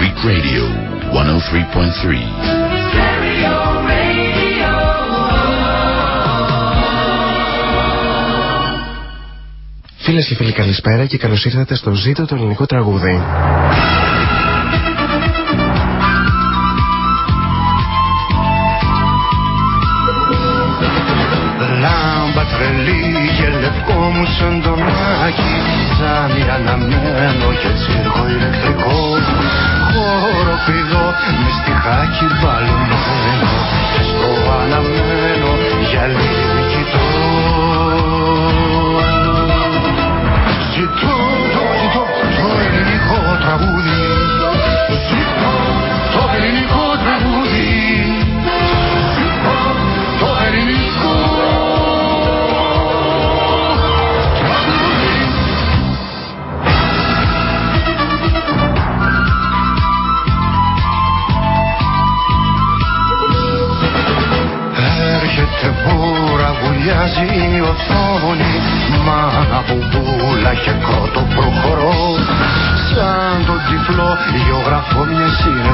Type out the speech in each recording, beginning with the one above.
Greek Radio 103.3. Φίλες και φίλοι καλησπέρα και καλώς ήρθατε στο ζήτο το ελληνικό τραγούδι. Λάμπα τρελή και λευκό μου σαν τον Άκη Τζάμι αναμένο και τσίρκο ηλεκτρικό Χώρο πηδό μες στιχάκι μπαλωμένο Και στο αναμένο γυαλί αλλάζει μπουμπούλα και κότο προχωρώ. Σαν τον τυφλό γεωγραφώ μιας συνεφούλα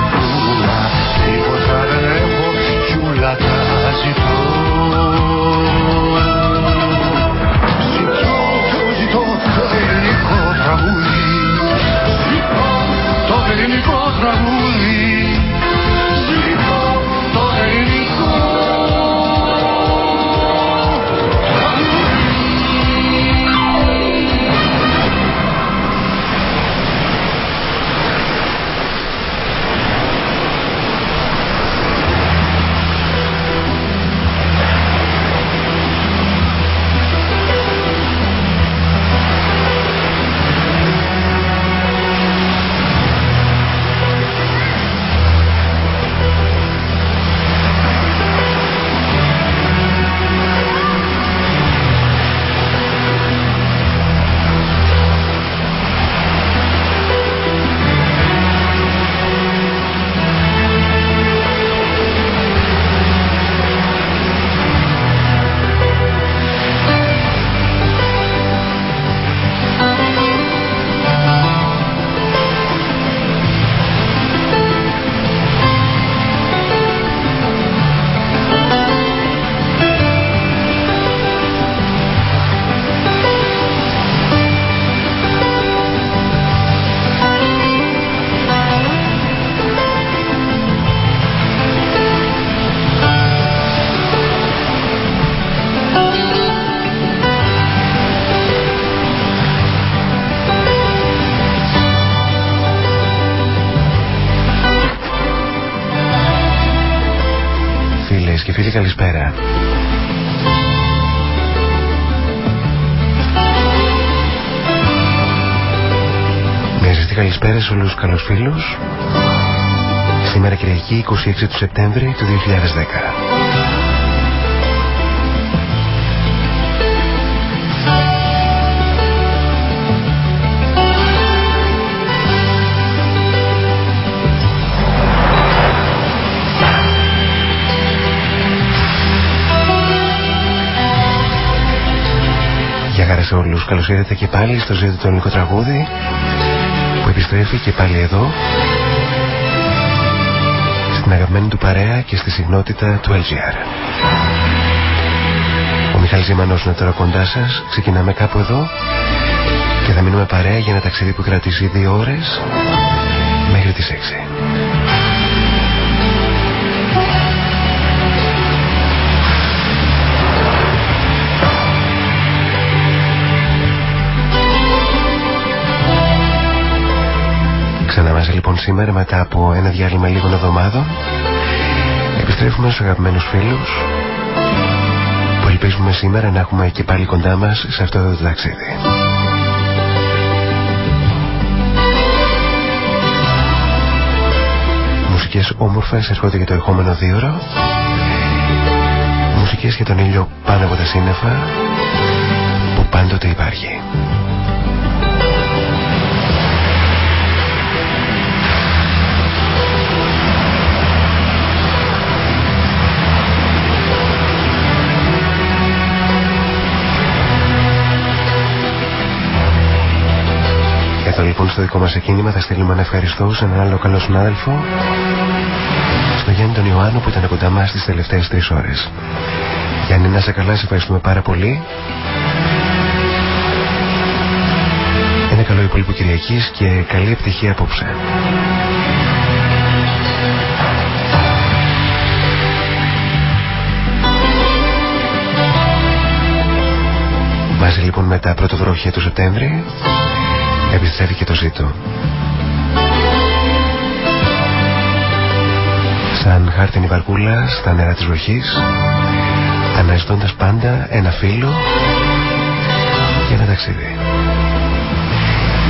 καλησπέρα. Μια ζεστή καλησπέρα σε όλους τους καλούς φίλους. Σήμερα Κυριακή 26 του Σεπτέμβρη του 2010. Σε όλους. Καλώς ήρθατε και πάλι στο ζήτο το ελληνικό τραγούδι που επιστρέφει και πάλι εδώ στην αγαπημένη του παρέα και στη συχνότητα του LGR. Ο Μιχάλης Ζημανός είναι τώρα κοντά σας. Ξεκινάμε κάπου εδώ και θα μείνουμε παρέα για ένα ταξίδι που κρατήσει δύο ώρες μέχρι τις 6. Λοιπόν σήμερα μετά από ένα διάλειμμα λίγων εβδομάδων επιστρέφουμε στους αγαπημένους φίλους που ελπίζουμε σήμερα να έχουμε και πάλι κοντά μας σε αυτό το ταξίδι. Μουσικές όμορφες έρχονται για το ερχόμενο δίωρο Μουσικές για τον ήλιο πάνω από τα σύννεφα που πάντοτε υπάρχει. Λοιπόν στο δικό μας εκκίνημα θα στείλουμε ένα ευχαριστώ σε έναν άλλο καλό συνάδελφο στο Γιάννη τον Ιωάννου που ήταν κοντά μας τις τελευταίες τρεις ώρες. Γιάννη να σε καλά, σε ευχαριστούμε πάρα πολύ. Ένα καλό υπόλοιπο Κυριακής και καλή επιτυχία απόψε. Μαζί λοιπόν με τα πρώτα βροχεία του Σεπτέμβρη επιστρέφει και το ζήτο. Σαν χάρτινη βαρκούλα στα νερά της βροχής αναζητώντας πάντα ένα φίλο και ένα ταξίδι.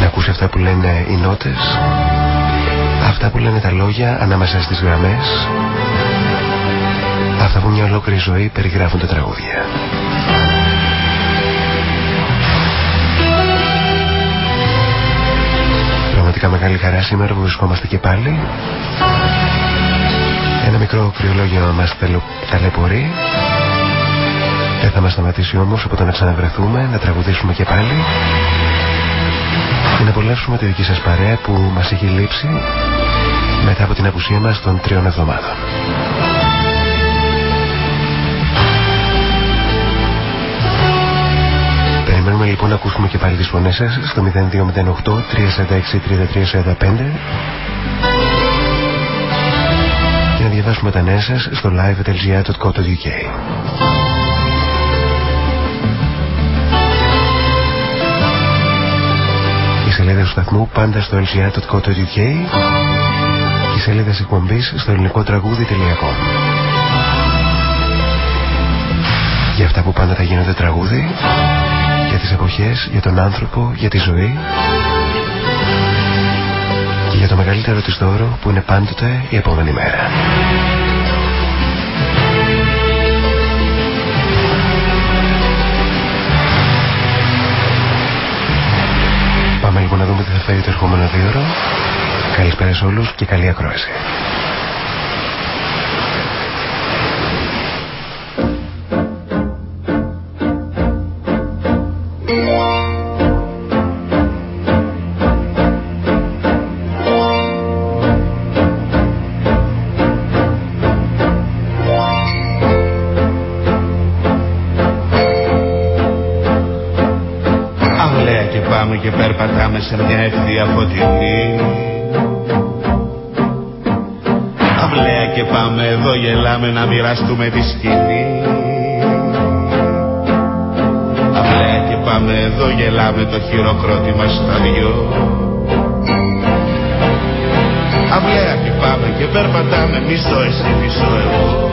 Να ακούσει αυτά που λένε οι νότες, αυτά που λένε τα λόγια ανάμεσα στις γραμμές, αυτά που μια ολόκληρη ζωή περιγράφουν τα τραγούδια. Πραγματικά μεγάλη χαρά σήμερα που βρισκόμαστε και πάλι. Ένα μικρό κρυολόγιο μας ταλαιπωρεί. Δεν θα μας σταματήσει όμως από το να ξαναβρεθούμε, να τραγουδήσουμε και πάλι και να απολαύσουμε τη δική σας παρέα που μας έχει λείψει μετά από την απουσία μας των τριών εβδομάδων. Περιμένουμε λοιπόν να ακούσουμε και πάλι τις φωνές σας στο 0208 346 3345 και να διαβάσουμε τα νέα σας στο live.lgr.co.uk Οι σελίδες του σταθμού πάντα στο lgr.co.uk και οι σελίδες εκπομπής στο ελληνικό τραγούδι.com Για αυτά που πάντα θα γίνονται τραγούδι για τις εποχές, για τον άνθρωπο, για τη ζωή και για το μεγαλύτερο της δώρο που είναι πάντοτε η επόμενη μέρα. Πάμε λοιπόν να δούμε τι θα φέρει το ερχόμενο δύο ώρο. Καλησπέρα σε όλους και καλή ακρόαση. Σε μια ευθεία φωτεινή. Αυλαία και πάμε εδώ γελάμε να μοιραστούμε τη σκηνή. Αυλαία και πάμε εδώ γελάμε το χειροκρότημα στα δυο Αυλαία και πάμε και περπατάμε μισό εσύ μισό εγώ.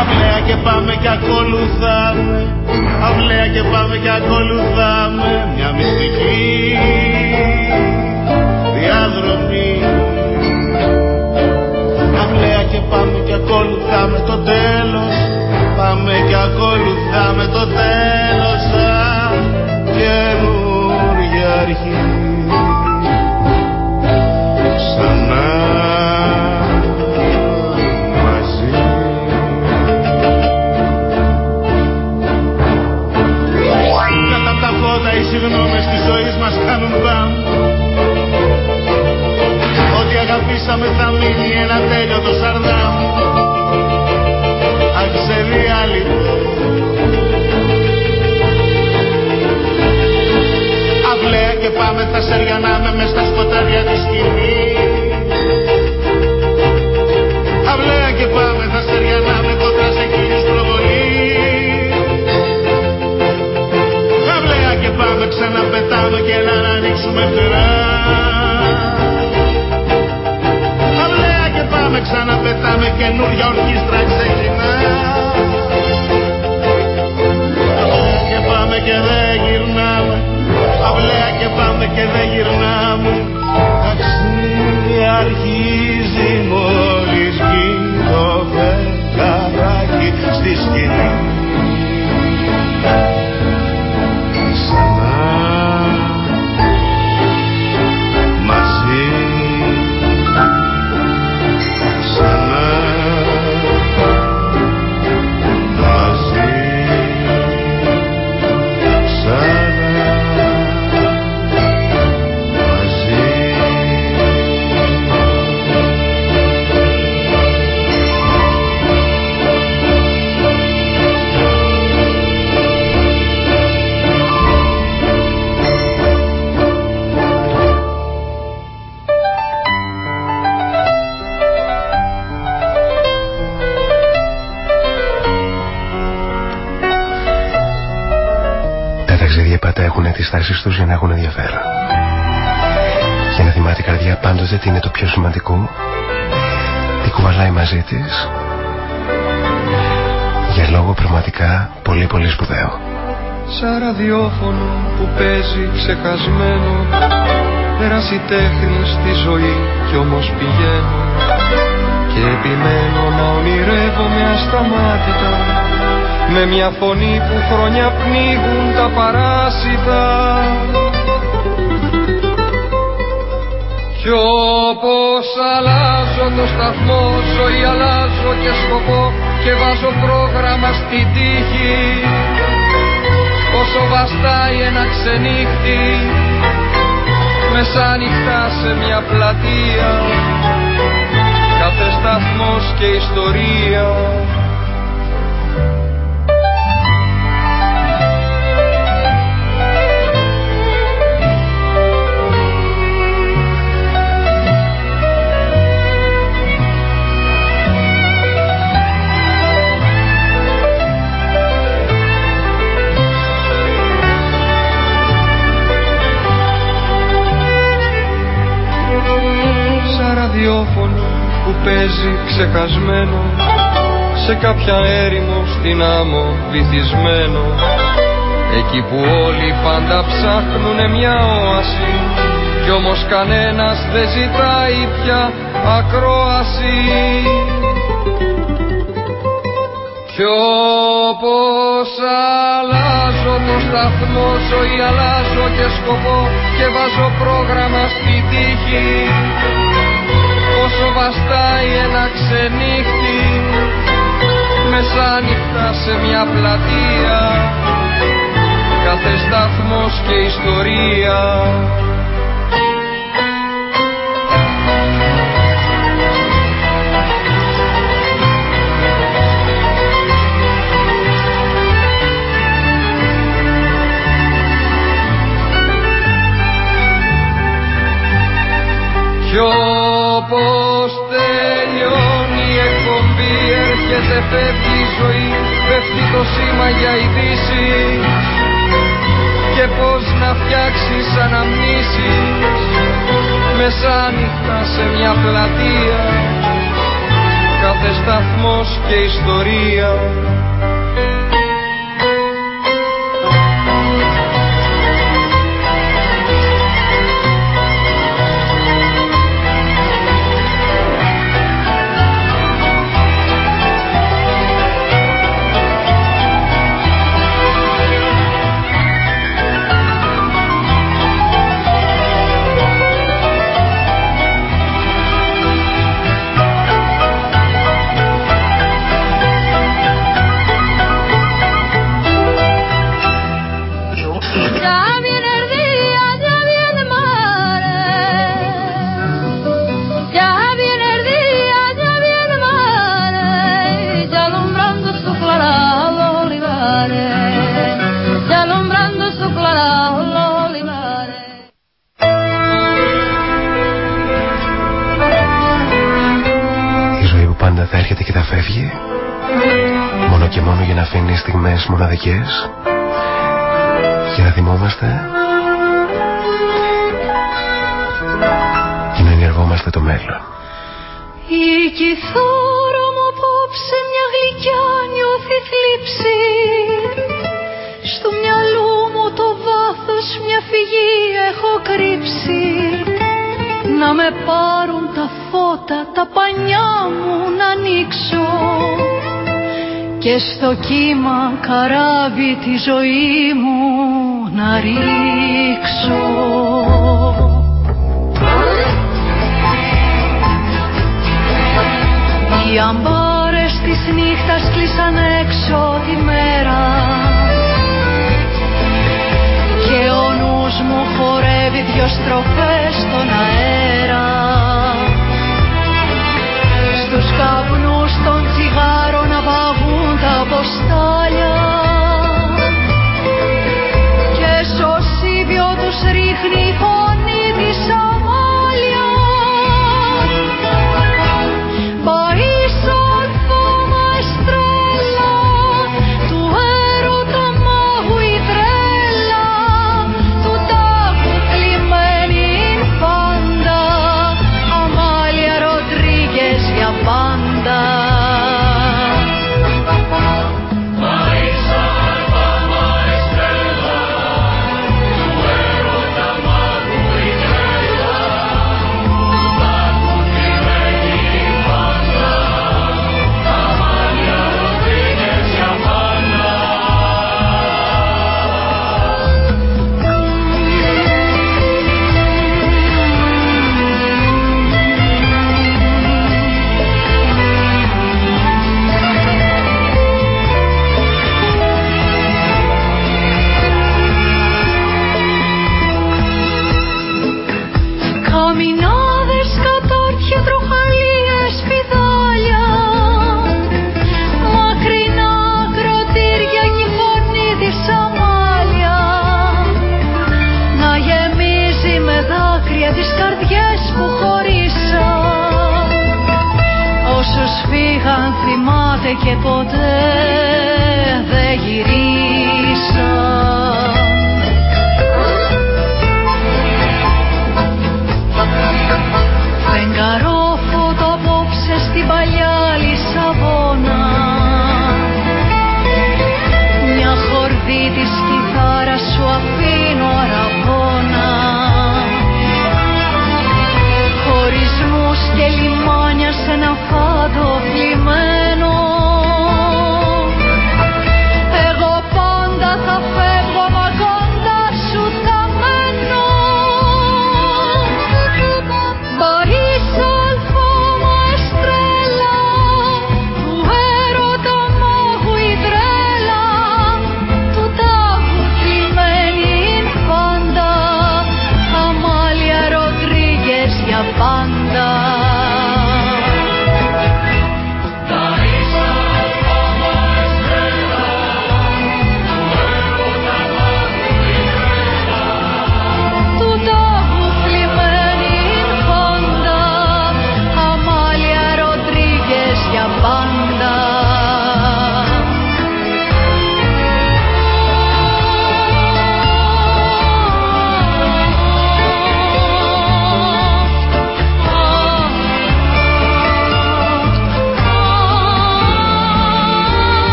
Αυλαία και πάμε και ακολουθάμε Αυλαία και πάμε και ακολουθάμε μια μυστική διαδρομή Αυλαία και πάμε και ακολουθάμε το τέλος Πάμε και ακολουθάμε το τέλος και πάμε θα σεριανάμε μες στα σκοτάδια της σκηνής. Αυλαία και πάμε θα σεριανάμε κοντά σε κύριους ξαναπετάμε και να ανοίξουμε φτερά. Αυλαία και πάμε ξαναπετάμε καινούρια ορχήστρα ξεκινά. Αυλαία και πάμε και δεν γυρνάμε Αυλαία και πάμε και δεν γυρνάμε. Ταξίδι αρχίζει μόλις Σαν ραδιόφωνο που παίζει ξεχασμένο. Πέρασε τέχνη στη ζωή κι όμως πηγαίνω. Και επιμένω να ονειρεύομαι ασταμάτητα. Με μια φωνή που χρόνια πνίγουν τα παράσιτα. Κι όπως αλλάζω το σταθμό ζωή αλλάζω και σκοπό Και βάζω πρόγραμμα στη τύχη Όσο βαστάει ένα ξενύχτη. Μεσάνυχτα σε μια πλατεία. Κάθε σταθμός και ιστορία ραδιόφωνο που παίζει ξεχασμένο σε κάποια έρημο στην άμμο βυθισμένο. Εκεί που όλοι πάντα ψάχνουνε μια όαση κι όμως κανένας δεν ζητάει πια ακρόαση. Κι όπως αλλάζω το σταθμό ζωή αλλάζω και σκοπό και βάζω πρόγραμμα στη τύχη όσο βαστάει ένα ξενύχτη. Μεσάνυχτα σε μια πλατεία. Κάθε σταθμός και ιστορία Όπως τελειώνει η εκπομπή έρχεται φεύγει η ζωή Πέφτει το σήμα για ειδήσει. Και πως να φτιάξεις αναμνήσεις Μεσάνυχτα σε μια πλατεία. Κάθε σταθμός και ιστορία μοναδικές για να θυμόμαστε και να ενεργόμαστε το μέλλον. Η και στο κύμα καράβι τη ζωή μου να ρίξω. Οι αμπάρες της νύχτας κλείσαν έξω τη μέρα και ο νους μου χορεύει δυο στροφές στον αέρα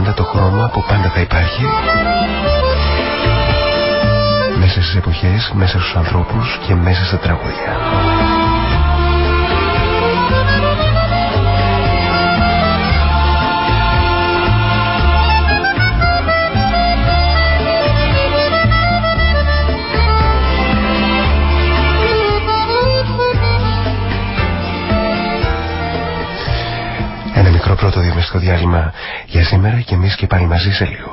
πάντα το χρώμα που πάντα θα υπάρχει μέσα στις εποχές, μέσα στους ανθρώπους και μέσα στα τραγούδια. Πρώτο διαμεστικό διάλειμμα για σήμερα και εμείς και πάλι μαζί σε λίγο.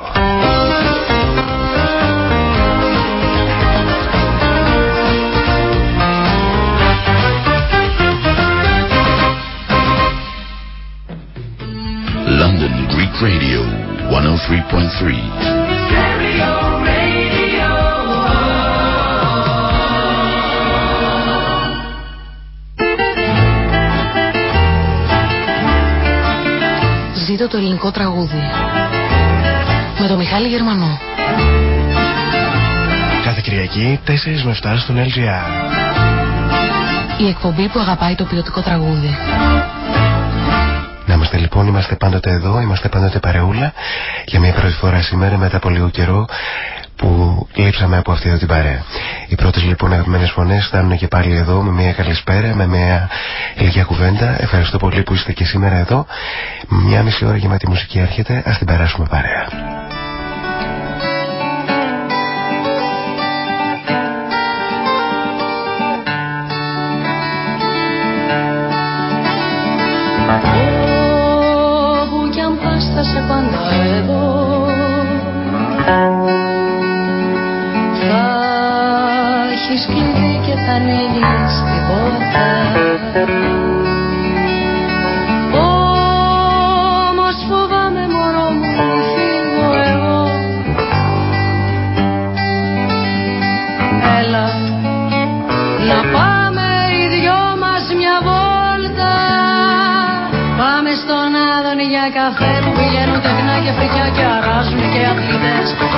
London Greek Radio 103.3. το ελληνικό τραγούδι. Με το Μιχάλη Γερμανό. Κάθε Κυριακή 4 με 7 στον LGR. Η εκπομπή που αγαπάει το ποιοτικό τραγούδι. Να είμαστε λοιπόν, είμαστε πάντοτε εδώ, είμαστε πάντοτε παρεούλα για μια πρώτη φορά σήμερα μετά από λίγο καιρό που λείψαμε από αυτή εδώ την παρέα. Οι πρώτες λοιπόν αγαπημένες φωνές φτάνουν και πάλι εδώ με μια καλησπέρα, με μια ηλικία κουβέντα. Ευχαριστώ πολύ που είστε και σήμερα εδώ. Μια μισή ώρα γεμάτη μουσική έρχεται, ας την περάσουμε παρέα.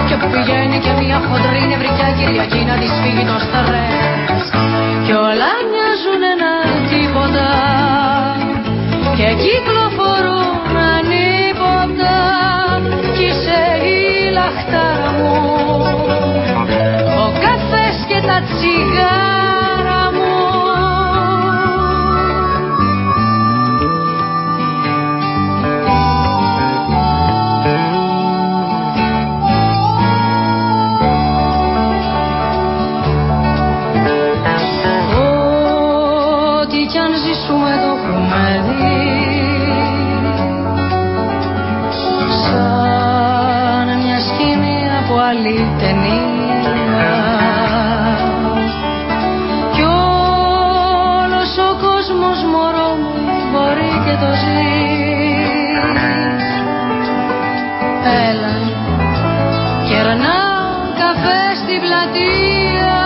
Και που πηγαίνει και μια χοντρή νευρικιά Κυριακή να της φύγει το στρες Κι όλα μοιάζουν ένα τίποτα. Και κυκλοφορούν ανίποτα. Κι είσαι η λαχτάρα μου. Ο καφές και τα τσιγάρα ταινία. Κι όλος ο κόσμος μωρό μου μπορεί και το ζει. Έλα, κερνάω καφέ στην πλατεία.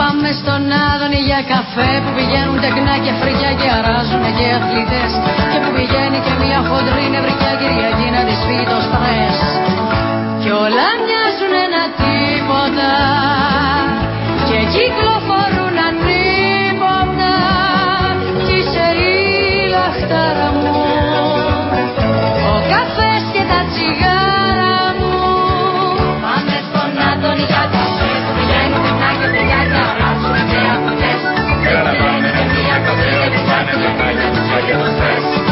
Πάμε στον Άδωνη για καφέ που πηγαίνουν τεκνά και φρικιά και αράζουν και αθλητές. Και που πηγαίνει και μια χοντρή νευρικιά Κυριακή να της φύγει το στρες. Κι όλα μοιάζουν ένα τίποτα. Και κυκλοφορούν ανίποτα κι είσαι η λαχτάρα μου. Ο καφές και τα τσιγάρα μου. Πάμε στον Άδωνη για καφέ που πηγαίνουν τεκνά και φρικιά και αράζουν και αθλητές και που πηγαίνει και μια καφέ που πάνε τεκνά και φρικιά και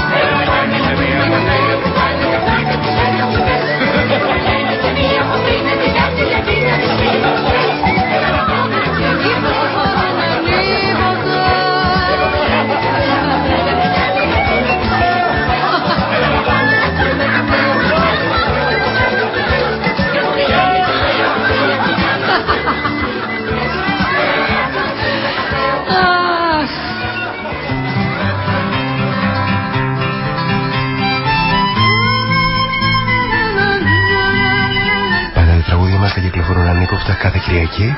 κάθε Κυριακή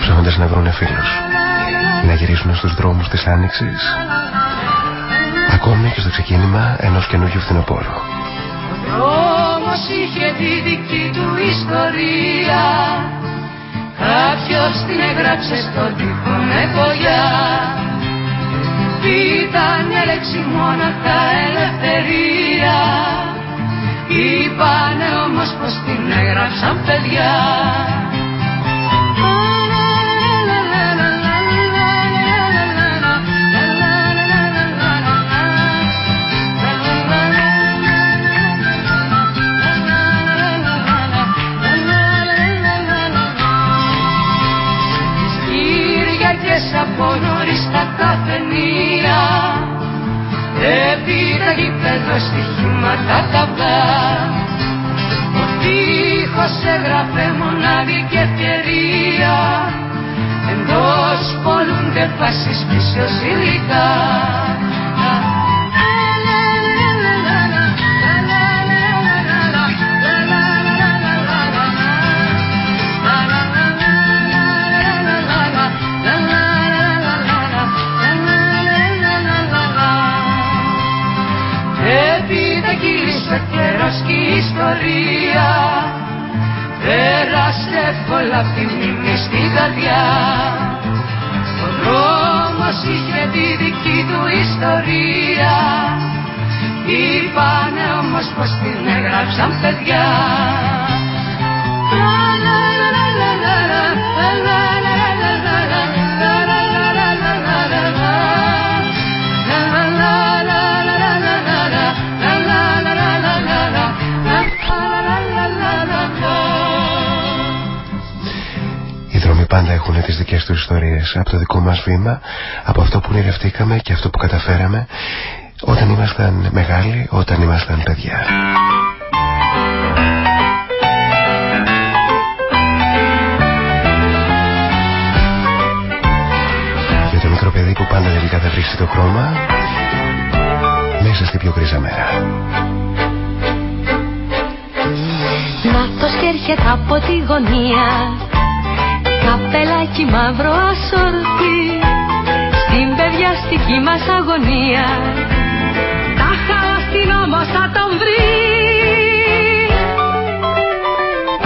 ψάχνοντας να βρουν φίλους. Να γυρίσουν στους δρόμους της Άνοιξης ακόμη και στο ξεκίνημα ενός καινούργιου φθινοπόρου. Δρόμος είχε τη δική του ιστορία. Κάποιος την έγραψε στον τύπο με φωλιά. Ήταν έλεξη μόναχα ελευθερία. Είπανε όμως πως την έγραψαν παιδιά Έπειτα γήπεδο στοιχήματα καβλά Ο τείχος έγραφε μοναδική ευκαιρία. Εντός πολλούνται φάσεις πίσω υλικά κύλησε καιρός και η ιστορία Πέρασε εύκολα απ' τη μνήμη στην καρδιά Ο δρόμος είχε τη δική του ιστορία Είπανε όμως πως την έγραψαν παιδιά Οι δρόμοι πάντα έχουν τις δικές τους ιστορίες από το δικό μας βήμα, από αυτό που ονειρευτήκαμε και αυτό που καταφέραμε όταν ήμασταν μεγάλοι, όταν ήμασταν παιδιά. Για το μικρό παιδί που πάντα τελικά θα βρίσκει το χρώμα μέσα στην πιο γκρίζα μέρα. Να'τος και έρχεται από τη γωνία Καπελάκι μαύρο ασορτή Στην παιδιαστική μας αγωνία Τα χαλαστήν όμως θα τον βρει.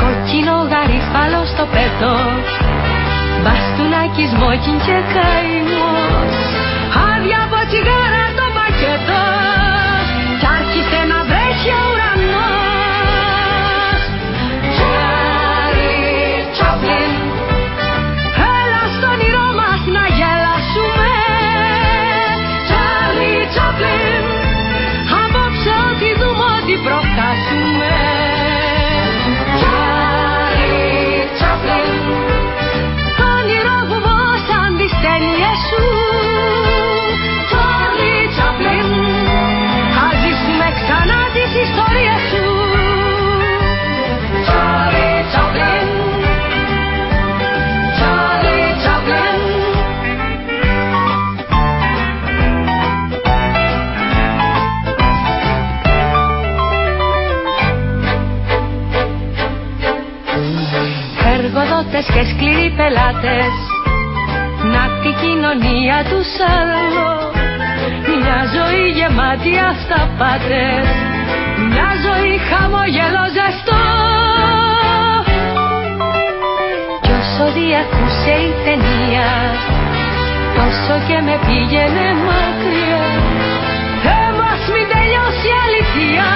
Κόκκινο γαρίφαλο στο πέτο Μπαστούνάκι σμόκιν και καημός πελάτες. Να τη κοινωνία τους άλλο. Μια ζωή γεμάτη αυταπάτες Μια ζωή χαμογελό ζεστό. Κι όσο διακούσε η ταινία Τόσο και με πήγαινε μακριά. Δεν μας μην τελειώσει η αλήθεια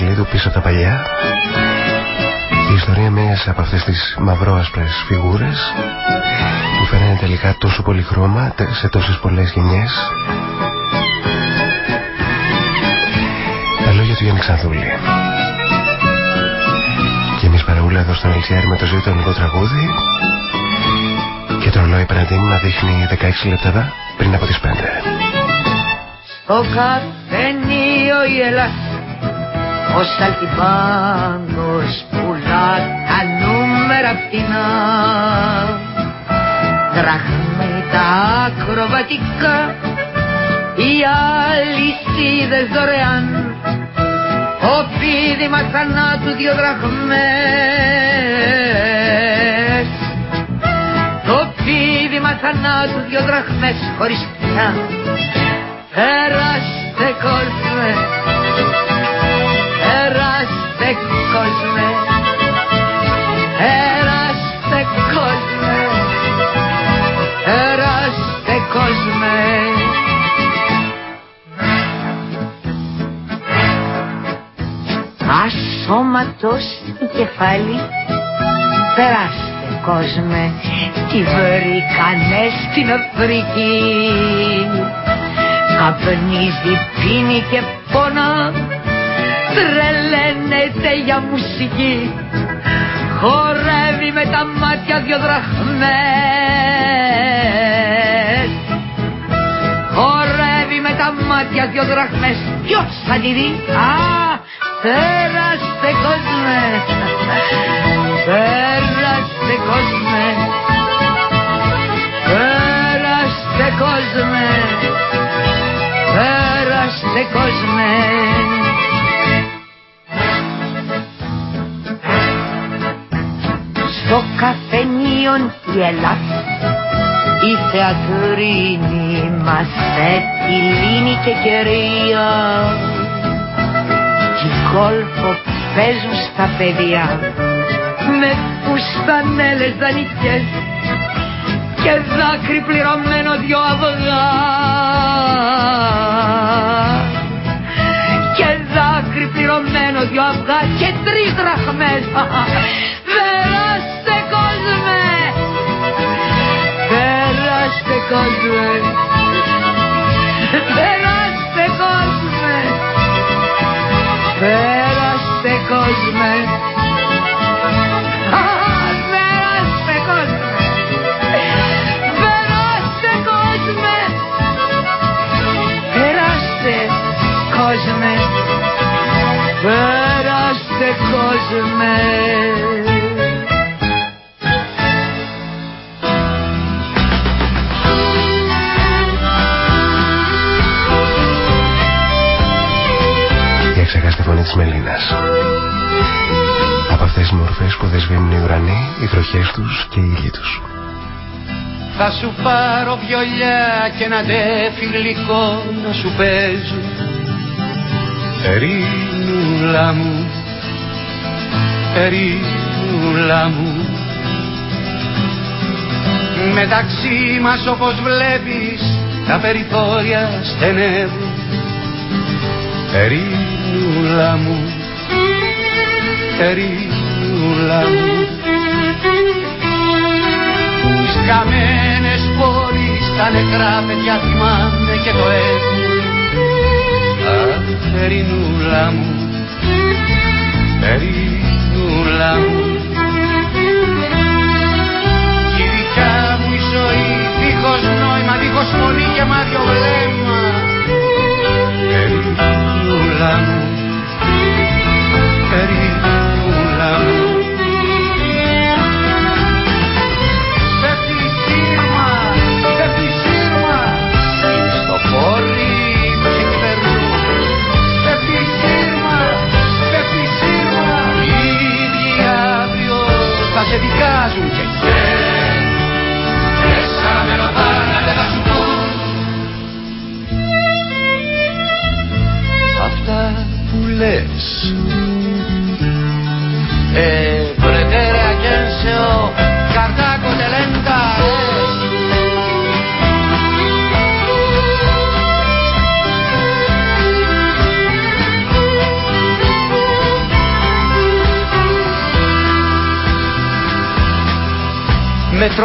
Ανακλείδου πίσω από τα παλιά. Η ιστορία μιας από αυτές τις μαυρόασπρες φιγούρες που φαίνεται τελικά τόσο πολύ χρώμα σε τόσες πολλές γενιές. Τα λόγια του Γιάννη Ξανθούλη. Και εμείς παραούλα εδώ στον LCR με το ζωητονικό τραγούδι. Και το ρολόι Παναντίνη να δείχνει 16 λεπτά πριν από τις 5 Στο καφενείο η Ελλάδα ο Σαλτιμπάνος πουλά τα νούμερα φθηνά. Δραχμή τα ακροβατικά οι αλυσίδες δωρεάν. Ο πίδημα θανάτου δυο δραχμές. Το πίδημα θανάτου δυο δραχμές χωρίς πια. Περάστε κόσμε Ασώματος η κεφάλι. Περάστε κόσμε Τι βρήκανε στην Αφρική. Καπνίζει, πίνει και πόνα τρελαίνεται για μουσική. Χορεύει με τα μάτια δυο δραχμές. Χορεύει με τα μάτια δυο δραχμές. Ποιος θα τη δει; Α πέραστε κόσμε. Πέραστε κόσμε. Πέραστε κόσμε. Πέραστε κόσμε. Στο καφενείο η Ελλάδα η θεατρίνη μας λύνη και κερία κι κόλφο παίζουν στα παιδιά με φουστανέλες δανεικές και δάκρυ πληρωμένο δυο αυγά και δάκρυ πληρωμένο δυο αυγά και τρεις δραχμές. Κόσμε! Πέραστε κόσμε Πέραστε κόσμε Πέραστε κόσμε Πέραστε κόσμε Πέραστε κόσμε Πέραστε κόσμε φωνή της Μελίνας. Από αυτές τις μορφές που δεσβήνουν οι ουρανοί, οι βροχές τους και οι ήλιοι τους. Θα σου πάρω βιολιά και ένα τέφι γλυκό να σου παίζω. Ερήνουλα μου, ερήνουλα μου. Μεταξύ μας όπως βλέπεις τα περιθώρια στενεύουν. Ερήνουλα μου, ερήνουλα μου Τις καμένες πόλεις, τα νεκρά παιδιά θυμάμαι και το έχουν. Αχ, ερήνουλα μου, ερήνουλα μου. Η δικιά μου η ζωή δίχως νόημα, δίχως φωνή και μάτιο βλέμμα. Ερηνούλα μου, σε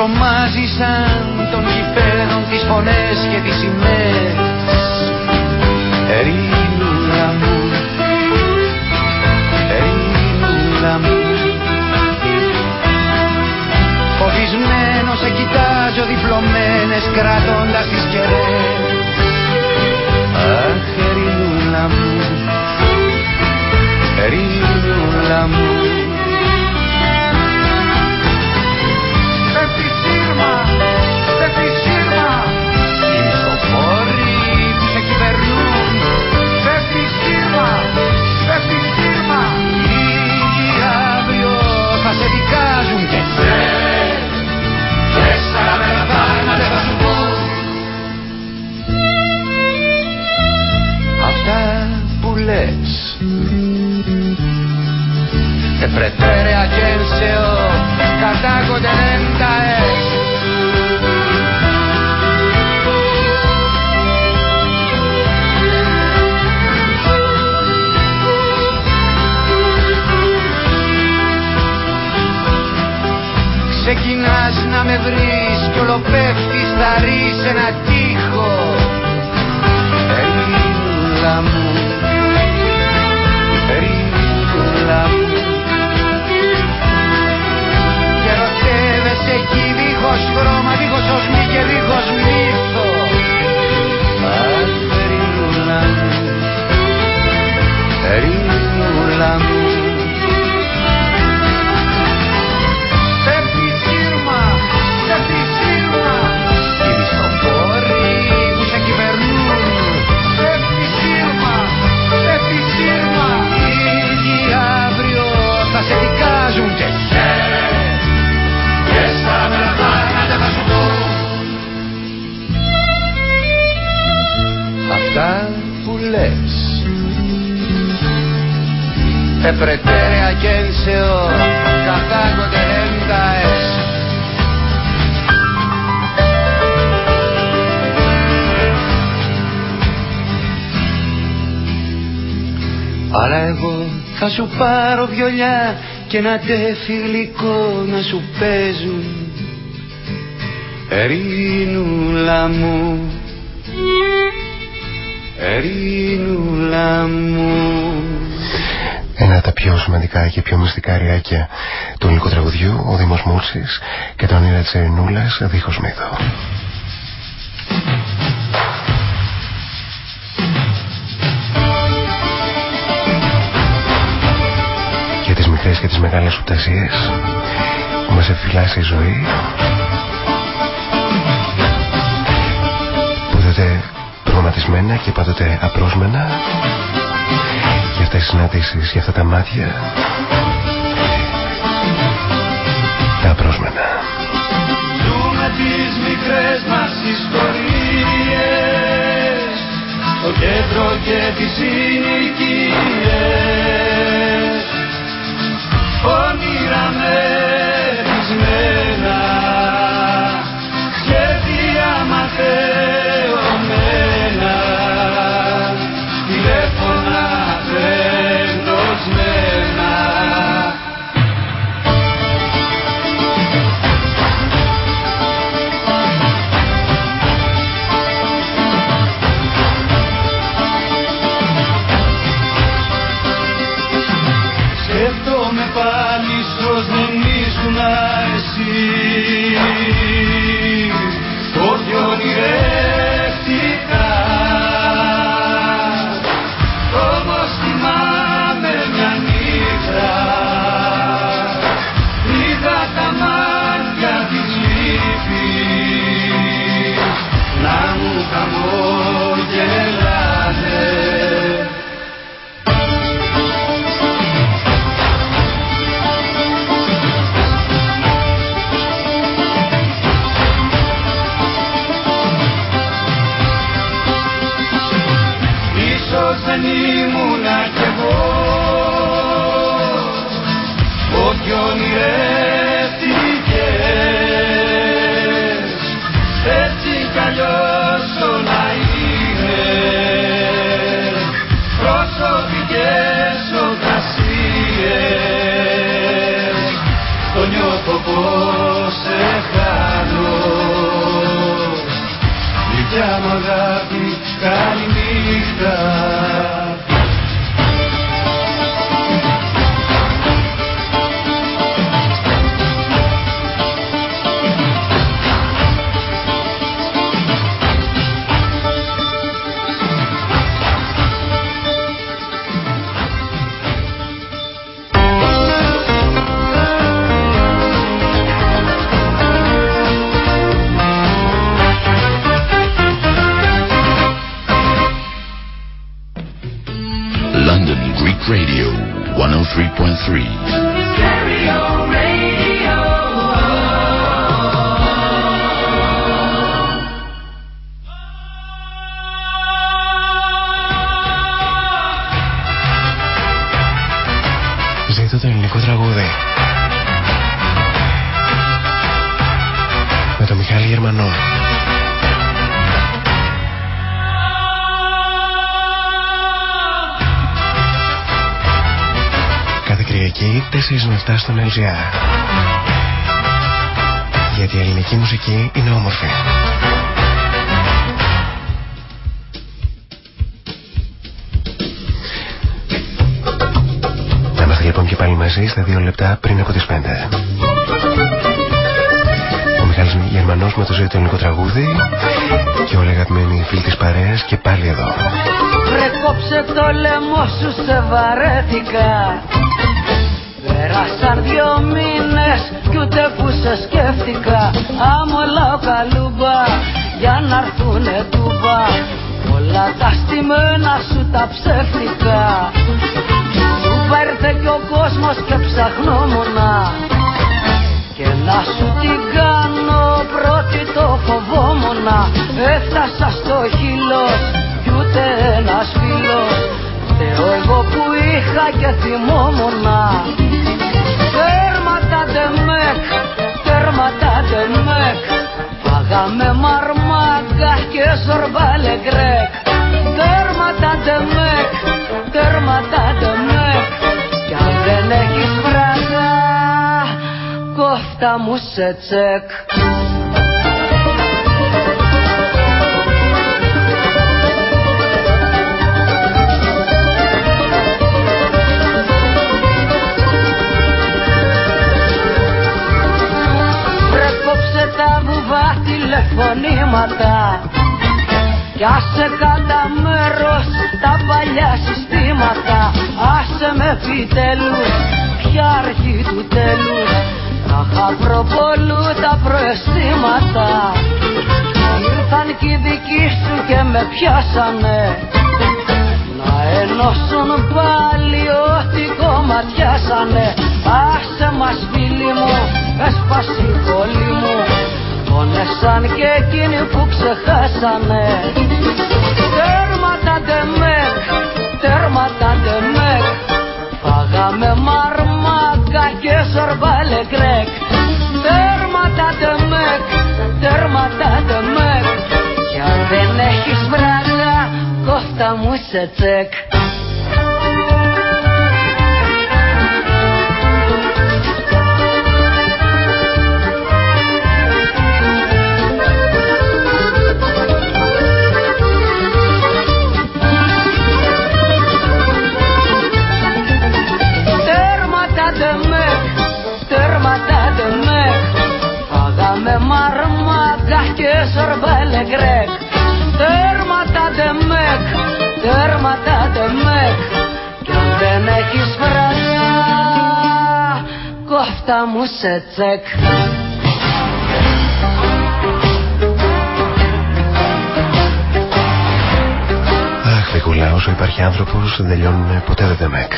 τρομάζει σαν των γηπέδων τις φωνές και τις σημαίες και ένα τέφι γλυκό να σου παίζουν. Ερήνουλα μου, ερήνουλα μου. Ένα από τα πιο σημαντικά και πιο μυστικά ριάκια του ελληνικού τραγουδιού, ο Δήμος Μούτσης και τα όνειρα της Ερηνούλας δίχως μύθο. Για τις μικρές και τις μεγάλες φαντασίες που μας εφυλάσσει η ζωή. Που τότε προγραμματισμένα και πάντοτε απρόσμενα για αυτές τις συναντήσεις, για αυτά τα μάτια. Τα απρόσμενα. Ζούμε τις μικρές μας ιστορίες Στο κέντρο και τις συνοικίες grande 103.3. 4 με 7 στον LGR. Γιατί η ελληνική μουσική είναι όμορφη. Να είμαστε λοιπόν και πάλι μαζί στα δύο λεπτά πριν από τις 5. Ο Μιχάλης Γερμανός με το ζωή του ελληνικό τραγούδι και όλοι οι αγαπημένοι φίλοι της παρέας και πάλι εδώ. Βρε κόψε το λαιμό σου σε βαρέθηκα Πέρασαν δυο μήνες κι ούτε που σε σκέφτηκα Άμολα ο καλούμπα για να έρθουνε τούμπα Όλα τα στημένα σου τα ψεύτικα Τούμπα ήρθε κι ο κόσμος και ψαχνόμουνα. Και να σου την κάνω πρώτη το φοβόμουνα. Έφτασα στο χείλος κι ούτε ένας φίλος Θεό εγώ που είχα και θυμόμουνα. Τέρμα τα ντεμέκ, τέρμα τα ντεμέκ Φάγαμε μαρμάγκα και Zorba le Grec Τέρμα τα ντεμέκ, τέρμα τα ντεμέκ Κι αν δεν έχεις βράγα κόφ' τα μου σε τσεκ τηλεφωνήματα κι άσε κατά μέρος τα παλιά συστήματα. Άσε με επιτέλους ποια αρχή του τέλους. Τα χαπροπολού τα προαισθήματα. Ήρθαν κι οι δικοί σου και με πιάσανε. Να ενώσουν πάλι ό,τι κομματιάσανε Άσε μας φίλοι μου, έσπασε η χολή μου Πόνεσαν και εκείνοι που ξεχάσανε. Τέρμα τα ντεμέκ, τέρμα τα ντεμέκ Φάγαμε μαρμάγκα και Zorba le Grec Τέρμα τα ντεμέκ, τέρμα τα ντεμέκ Κι αν δεν έχεις βράγα, κόφ' τα μου σε τσεκ Zorba le Grec Τέρμα τα ντεμέκ, τέρμα τα ντεμέκ Κι αν δεν έχεις βράγα κόφ' τα μου σε τσεκ Αχ, Βικούλα, όσο υπάρχει άνθρωπος δεν τελειώνουν ποτέ τα ντεμέκ.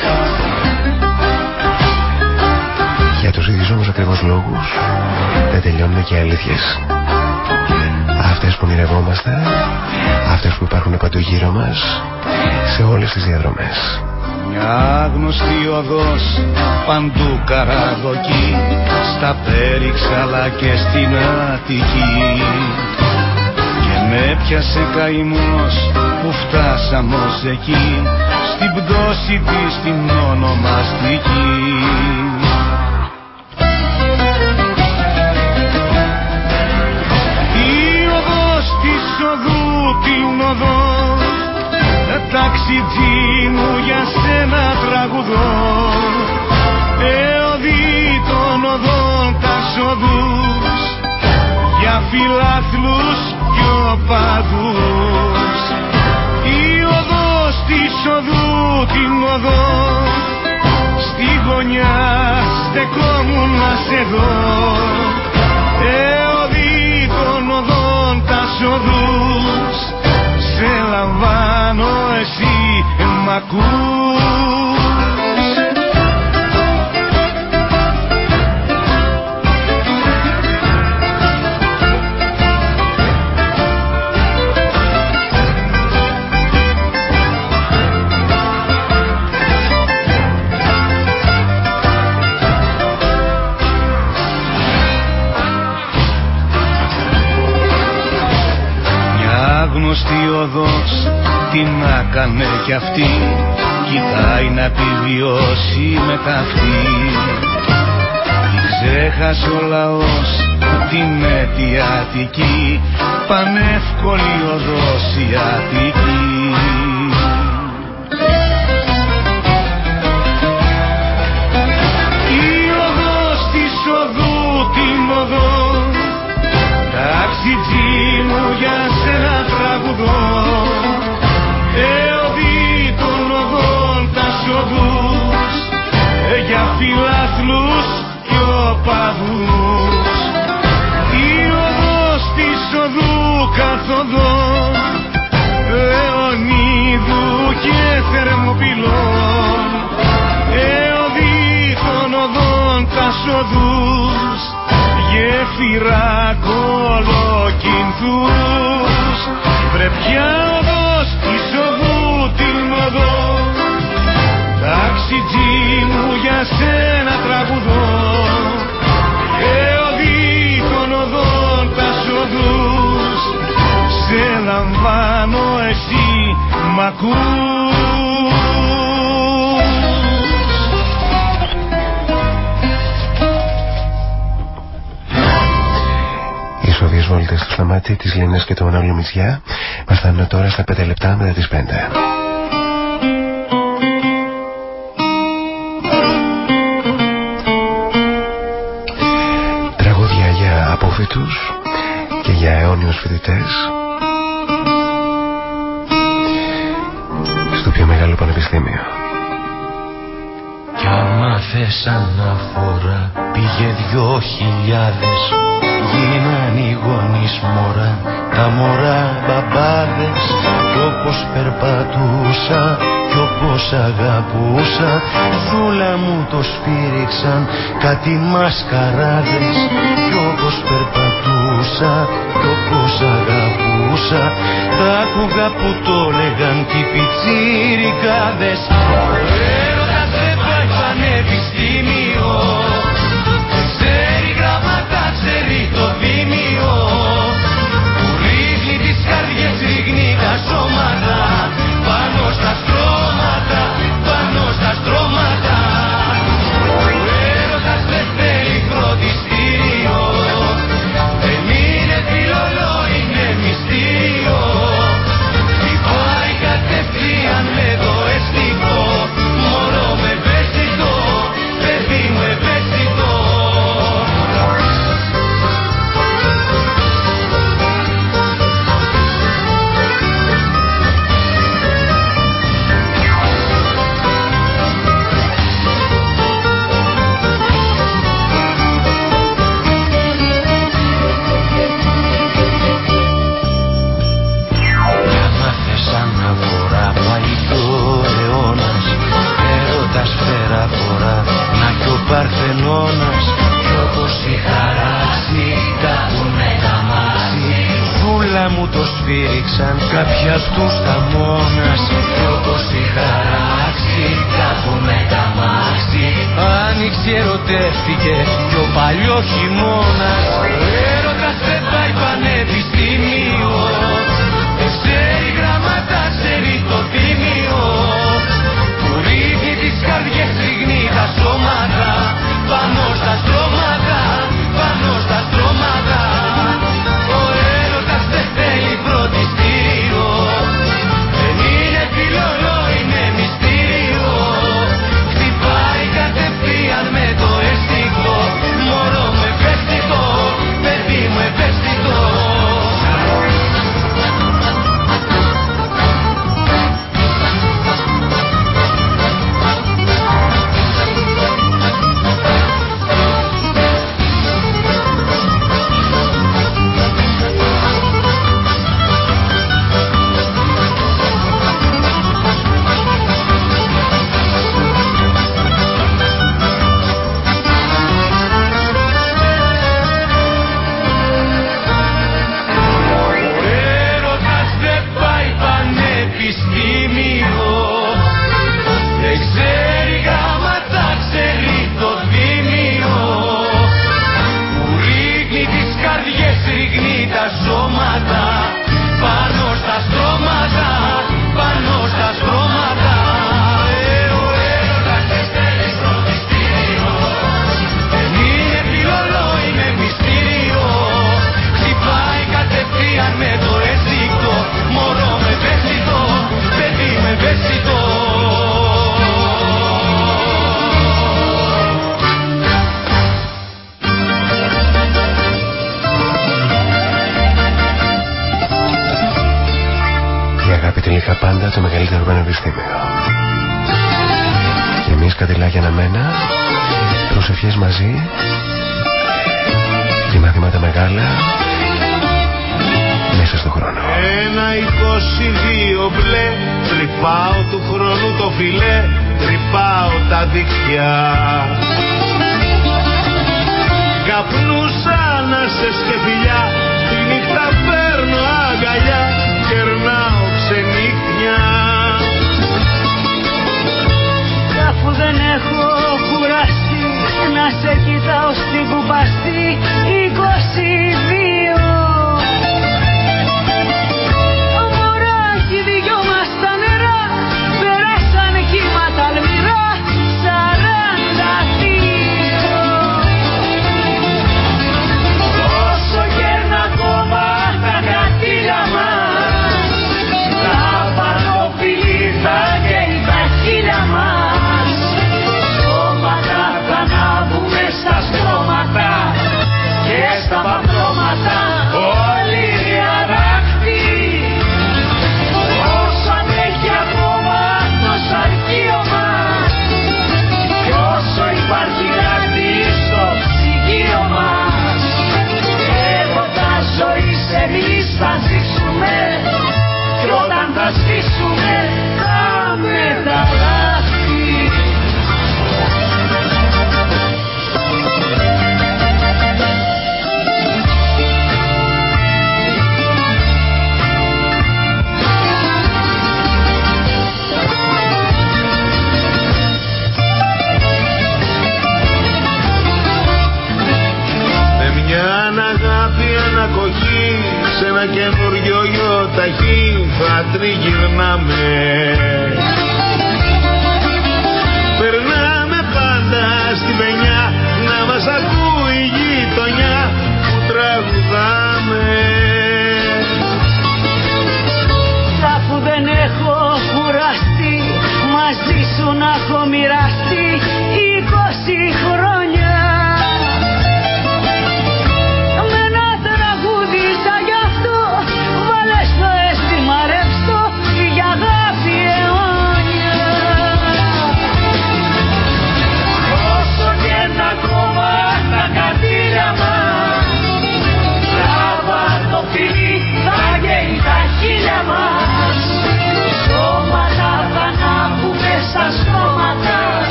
Για τους ίδιους όμως ακριβώς λόγους δεν τελειώνουν και οι αλήθειες. Αυτές που ονειρευόμαστε, αυτές που υπάρχουν παντού γύρω μας, σε όλες τις διαδρομές. Μια άγνωστη οδός παντού καραδοκή Στα Πέριξα αλλά και στην Αττική. Και με πιάσε καημός που φτάσαμε ως εκεί Στην πτώση της την ονομαστική την οδό ταξιτζή μου για σένα τραγουδώ. Εωδή των οδών τα σοδούς για φιλάθλους και οπαδούς. Η οδός της οδού την οδό στη γωνιά στεκόμουν να σε δω Εωδή των οδών τα σοδούς σε λαμβάνω εσύ μ' ακούς άγνωστη οδός. Τι να κάνε κι αυτή κοιτάει να επιβιώσει με αυτή Τι ξέχασε ο λαός την αιτιατική πανεύκολη οδός η Αττική γέφυρα κολοκυνθούς Βρε ποια οδός της οδού την οδό. Ταξιτζή μου για σένα τραγουδώ. Εωδή των οδών τα σοδούς Σε λαμβάνω εσύ μ' ακούς Οι σοβίες βόλτες στο σταμάτη της Λίνας και του Μανώλου Μητσιά μας φτάνουν τώρα στα 5 λεπτά μετά τις 5. Τραγούδια για απόφοιτους και για αιώνιους φοιτητές στο πιο μεγάλο πανεπιστήμιο. Κι άμα θες αναφορά πήγε δυο χιλιάδες Γίναν οι γονείς μωρά, τα μωρά μπαμπάδες Κι όπως περπατούσα κι όπως αγαπούσα Δούλα μου το σπήριξαν κάτι μασκαράδες Κι όπως περπατούσα κι όπως αγαπούσα Τα άκουγα που το λέγαν κι οι πιτσίρικάδες Ο έρωτας δεν πάει πανεπιστήμιος σώματα σφίριξαν κάποια στους τα μόνας, Σε όπως είχα ράξει κάπου με τα μάξι Άνοιξε ερωτεύτηκε κι ο παλιό χειμώνας.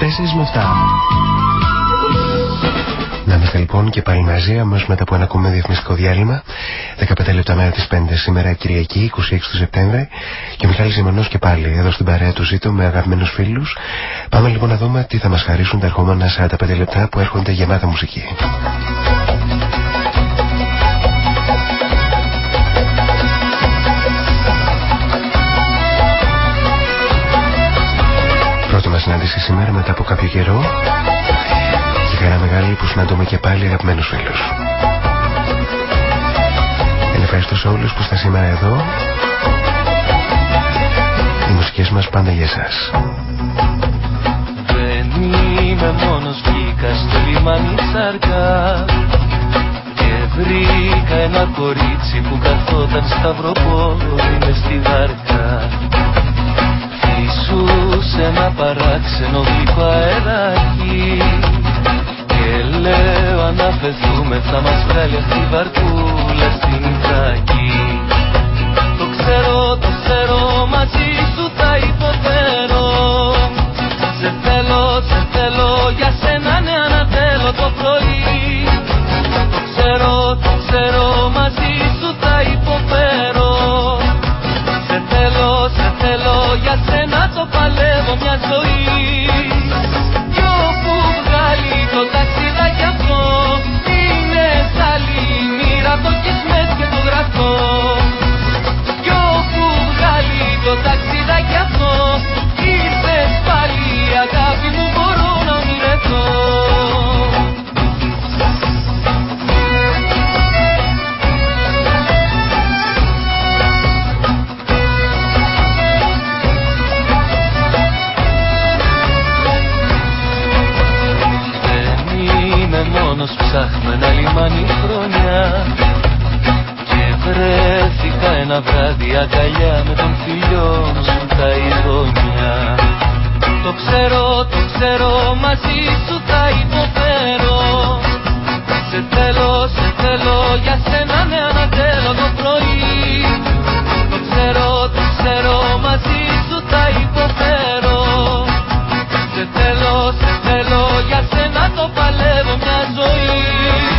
Με 7. Να είμαστε λοιπόν και πάλι μαζί αμέσως μετά από ένα ακόμα διαφημιστικό διάλειμμα. 15 λεπτά μέρα της 5 σήμερα Κυριακή 26 του Σεπτέμβρη. Και ο Μιχάλης Ζημανός και πάλι εδώ στην παρέα του ζήτω με αγαπημένους φίλους. Πάμε λοιπόν να δούμε τι θα μας χαρίσουν τα ερχόμενα 45 λεπτά που έρχονται γεμάτα μουσική. Συνάντηση σήμερα μετά από κάποιο καιρό και χαρά μεγάλη που συναντούμε και πάλι αγαπημένους φίλους. Ευχαριστώ σε όλους που είστε σήμερα εδώ. Οι μουσικές μας πάντα για εσάς. Δεν είμαι μόνος βγήκα στο λιμάνι σαρκά και βρήκα ένα κορίτσι που καθόταν σταυροπόδι μες στη βάρκα σε ένα παράξενο γλυκό αεράκι. Και λέω αν αφαιθούμε θα μας βγάλει αυτή η βαρκούλα στην Ιθάκη Το ξέρω, το ξέρω μαζί σου το ταξιδάκι αυτό. Ήρθες πάλι αγάπη μου μπορώ να ονειρευτώ μόνος ψάχνω ένα λιμάνι χρόνια Και βρέθηκα ένα βράδυ αγκαλιά με τον φιλιό σου τα ειδόνια Το ξέρω, το ξέρω, μαζί σου θα υποφέρω. Σε θέλω, σε θέλω, για σένα ναι ανατέλω το πρωί. Το ξέρω, το ξέρω, μαζί σου θα υποφέρω. Σε θέλω, σε θέλω, για σένα το παλεύω μια ζωή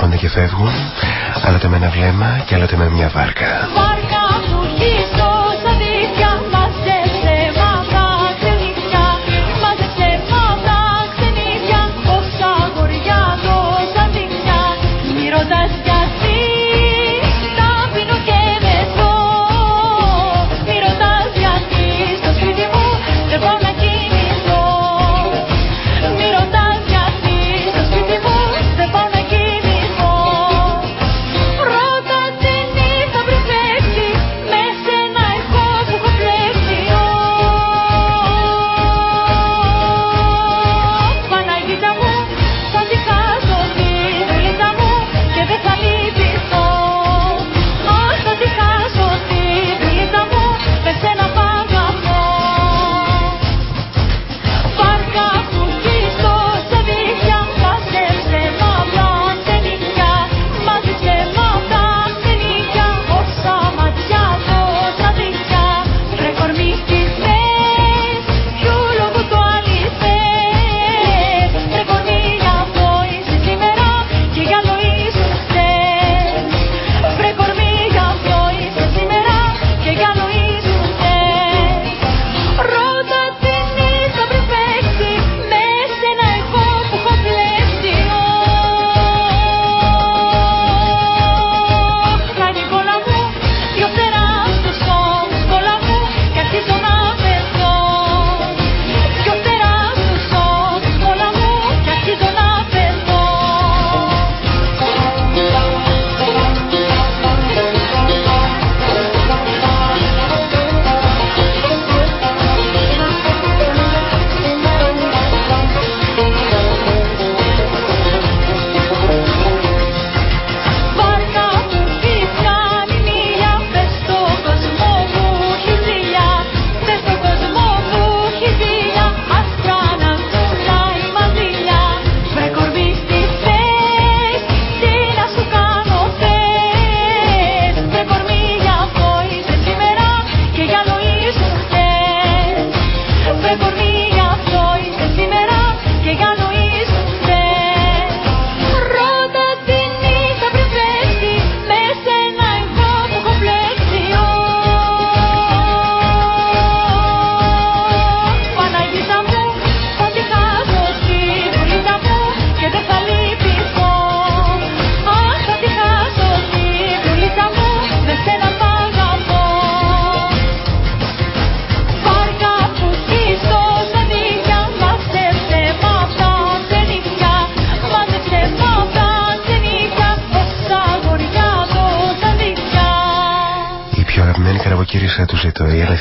έρχονται και φεύγουν. Άλλοτε με ένα βλέμμα και άλλοτε με μια βάρκα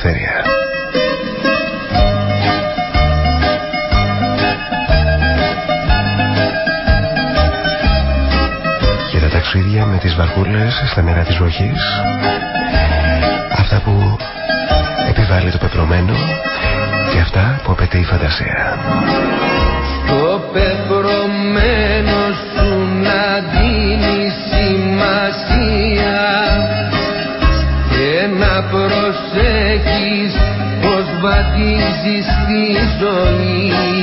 ελευθερία. Για τα ταξίδια με τις βαρκούλες στα νερά της βροχής Αυτά που επιβάλλει το πεπρωμένο και αυτά που απαιτεί η φαντασία. Το πεπρωμένο πως βαδίζεις τη ζωή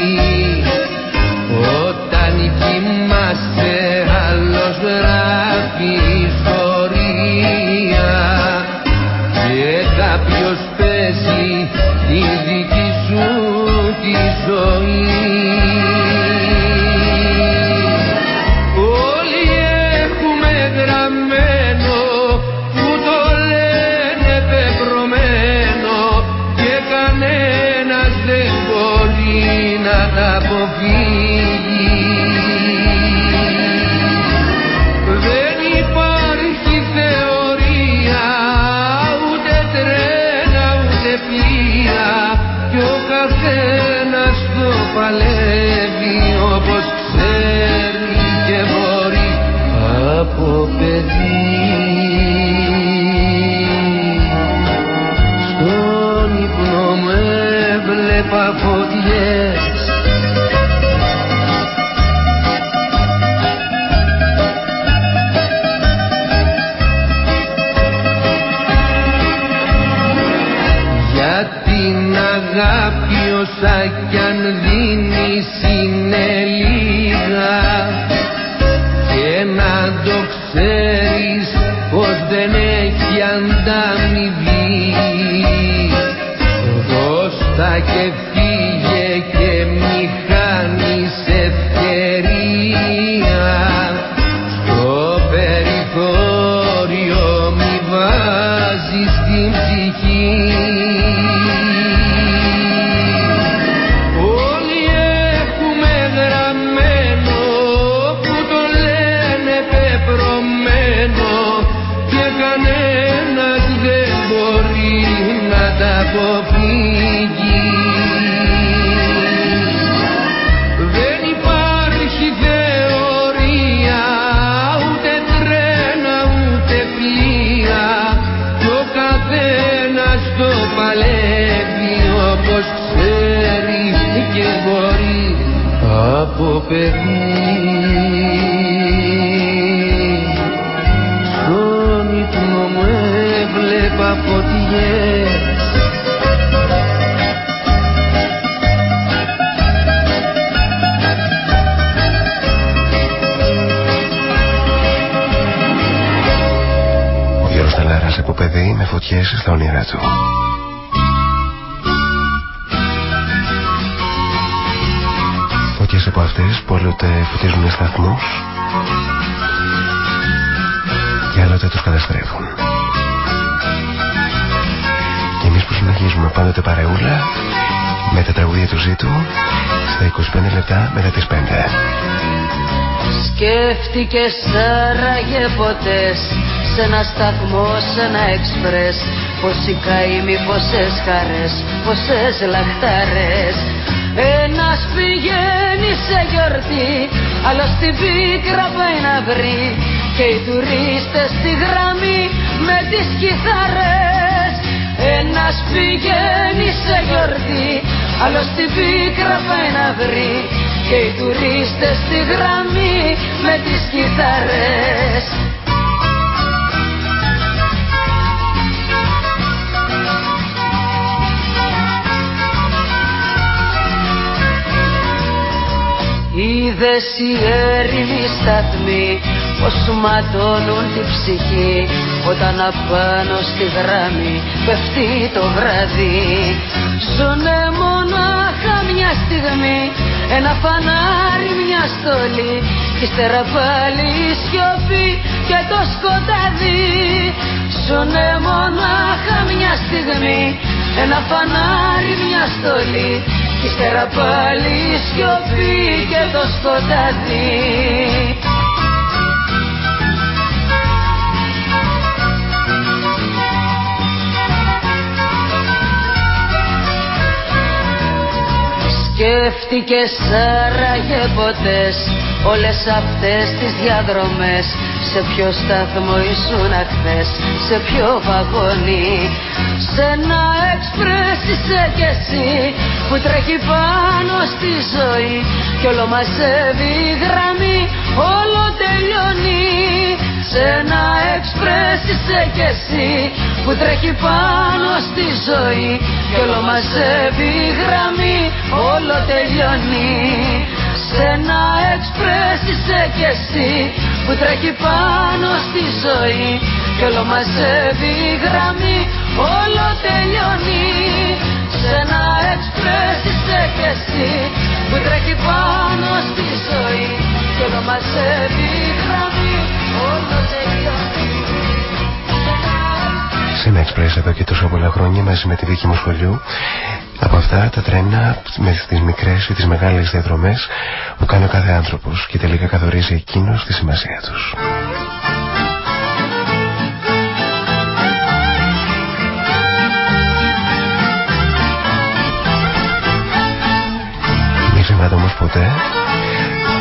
το παλεύει όπως ξέρει και μπορεί από παιδί. Στον ύπνο μου έβλεπα φωτιές φωτιές στα όνειρά του. Φωτιές από αυτές που άλλοτε φωτίζουν σταθμούς και άλλοτε τους καταστρέφουν. Και εμείς που συνεχίζουμε πάντοτε παρεούλα με τα τραγούδια του ζήτου στα 25 λεπτά μετά τις 5. Σκέφτηκες άραγε ποτέ σε ένα σταθμό, σε ένα εξπρές. Πόσοι καημοί, πόσες χαρές, πόσες λαχτάρες Ένας πηγαίνει σε γιορτή, άλλος στην πίκρα πάει να βρει. Και οι τουρίστες στη γραμμή με τις κιθαρές. Ένας πηγαίνει σε γιορτή, άλλος στην πίκρα πάει να βρει. Και οι τουρίστες στη γραμμή με τις κιθαρές Είδες οι έρημοι σταθμοί πως ματώνουν τη ψυχή. Όταν απάνω στη γραμμή πέφτει το βράδυ. Ζουνε μονάχα μια στιγμή ένα φανάρι μια στολή. Κι ύστερα πάλι η σιωπή και το σκοτάδι. Ζουνε μονάχα μια στιγμή ένα φανάρι μια στολή Ύστερα πάλι σιωπή και το σκοτάδι. Σκέφτηκες άραγε ποτές όλες αυτές τις διαδρομές. Σε ποιο σταθμό ήσουν χθες, σε ποιο βαγόνι. Σ' ένα εξπρέσισε κι εσύ που τρέχει πάνω στη ζωή. Κι όλο μαζεύει η γραμμή, όλο τελειώνει. Σε ένα εξπρές είσαι κι εσύ που τρέχει πάνω στη ζωή. Κι όλο μαζεύει η γραμμή, όλο τελειώνει. Σε ένα εξπρές είσαι κι εσύ που τρέχει πάνω στη ζωή. Κι όλο μαζεύει η γραμμή, όλο τελειώνει. Σε ένα εξπρές είσαι κι εσύ που τρέχει πάνω στη ζωή. Κι όλο μαζεύει η γραμμή, όλο τελειώνει σε ένα εξπρές εδώ και τόσο πολλά χρόνια μαζί με τη δική μου σχολείου. Από αυτά τα τρένα με τις μικρές ή τις μεγάλες διαδρομές που κάνει ο κάθε άνθρωπος και τελικά καθορίζει εκείνος τη σημασία τους. Ξεχνάτε όμως ποτέ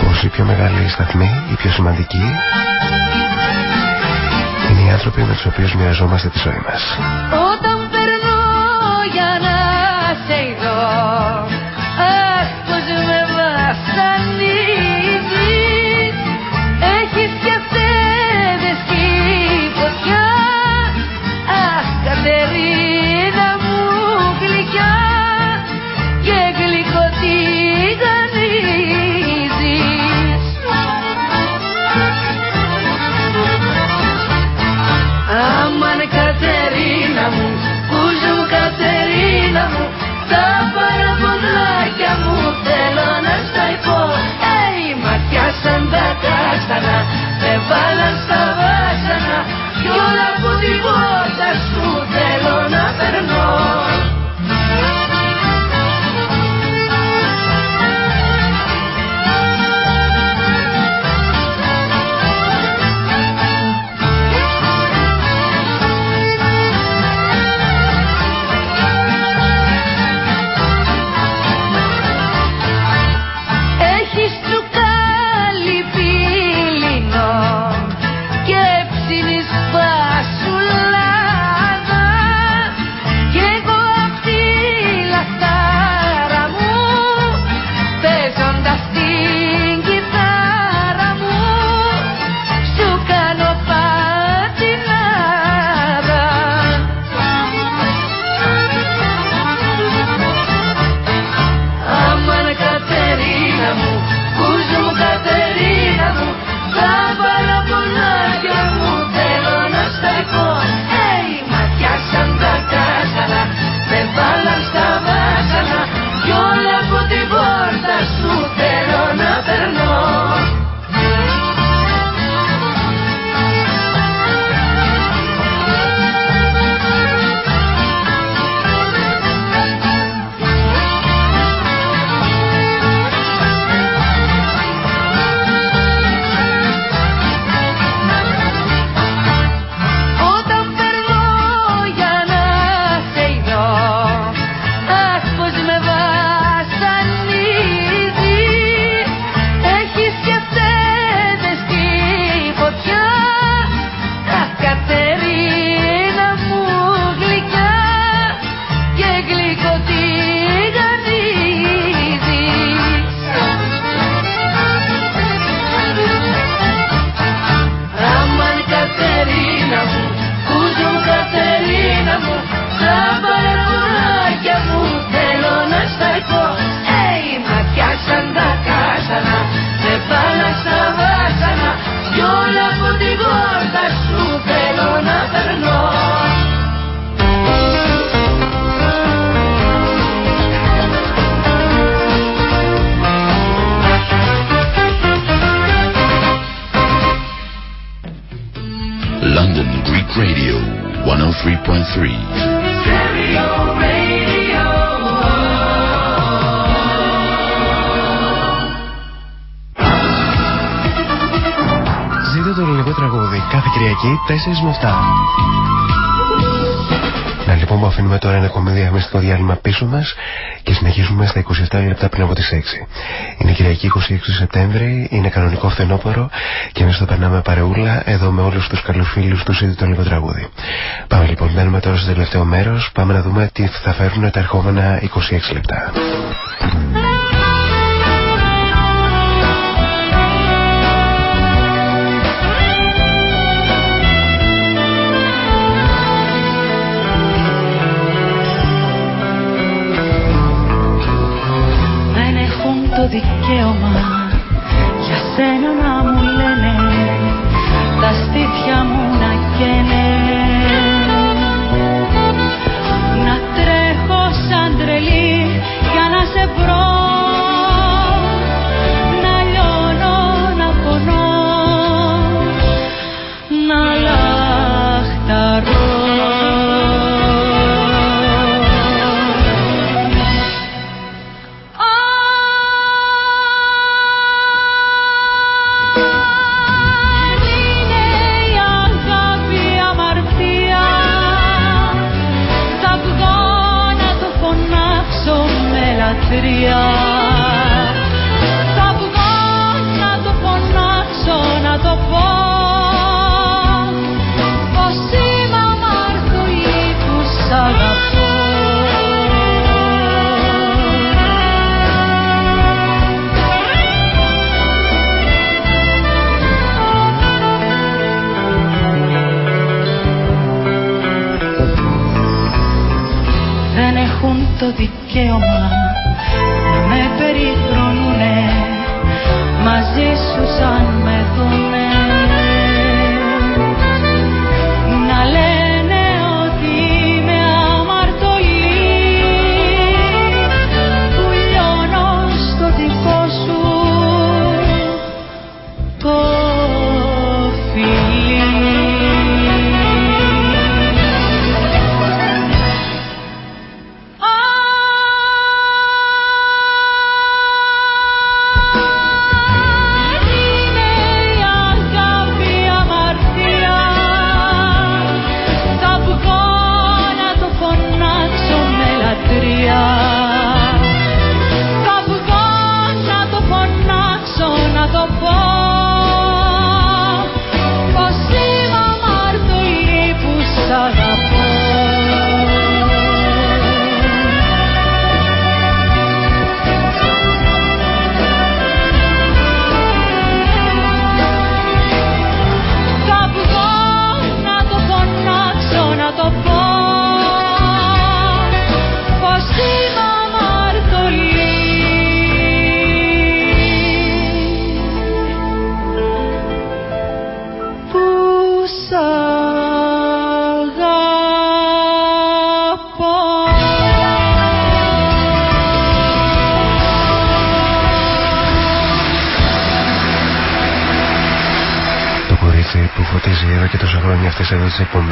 πως η πιο μεγάλη σταθμή, η πιο σημαντική είναι οι άνθρωποι με τους οποίους μοιραζόμαστε τη ζωή μας. Όταν 4 με Να λοιπόν που αφήνουμε τώρα ένα ακόμη στο διάλειμμα πίσω μας και συνεχίζουμε στα 27 λεπτά πριν από τις 6. Είναι Κυριακή 26 Σεπτέμβρη, είναι κανονικό φθενόπορο και εμείς το περνάμε παρεούλα εδώ με όλους τους καλούς φίλους του ήδη το λίγο τραγούδι. Πάμε λοιπόν, μένουμε τώρα στο τελευταίο μέρος. πάμε να δούμε τι θα φέρουν τα ερχόμενα 26 λεπτά. Δικαίωμα το δικαίωμα να με περιφρονούνε μαζί σου σαν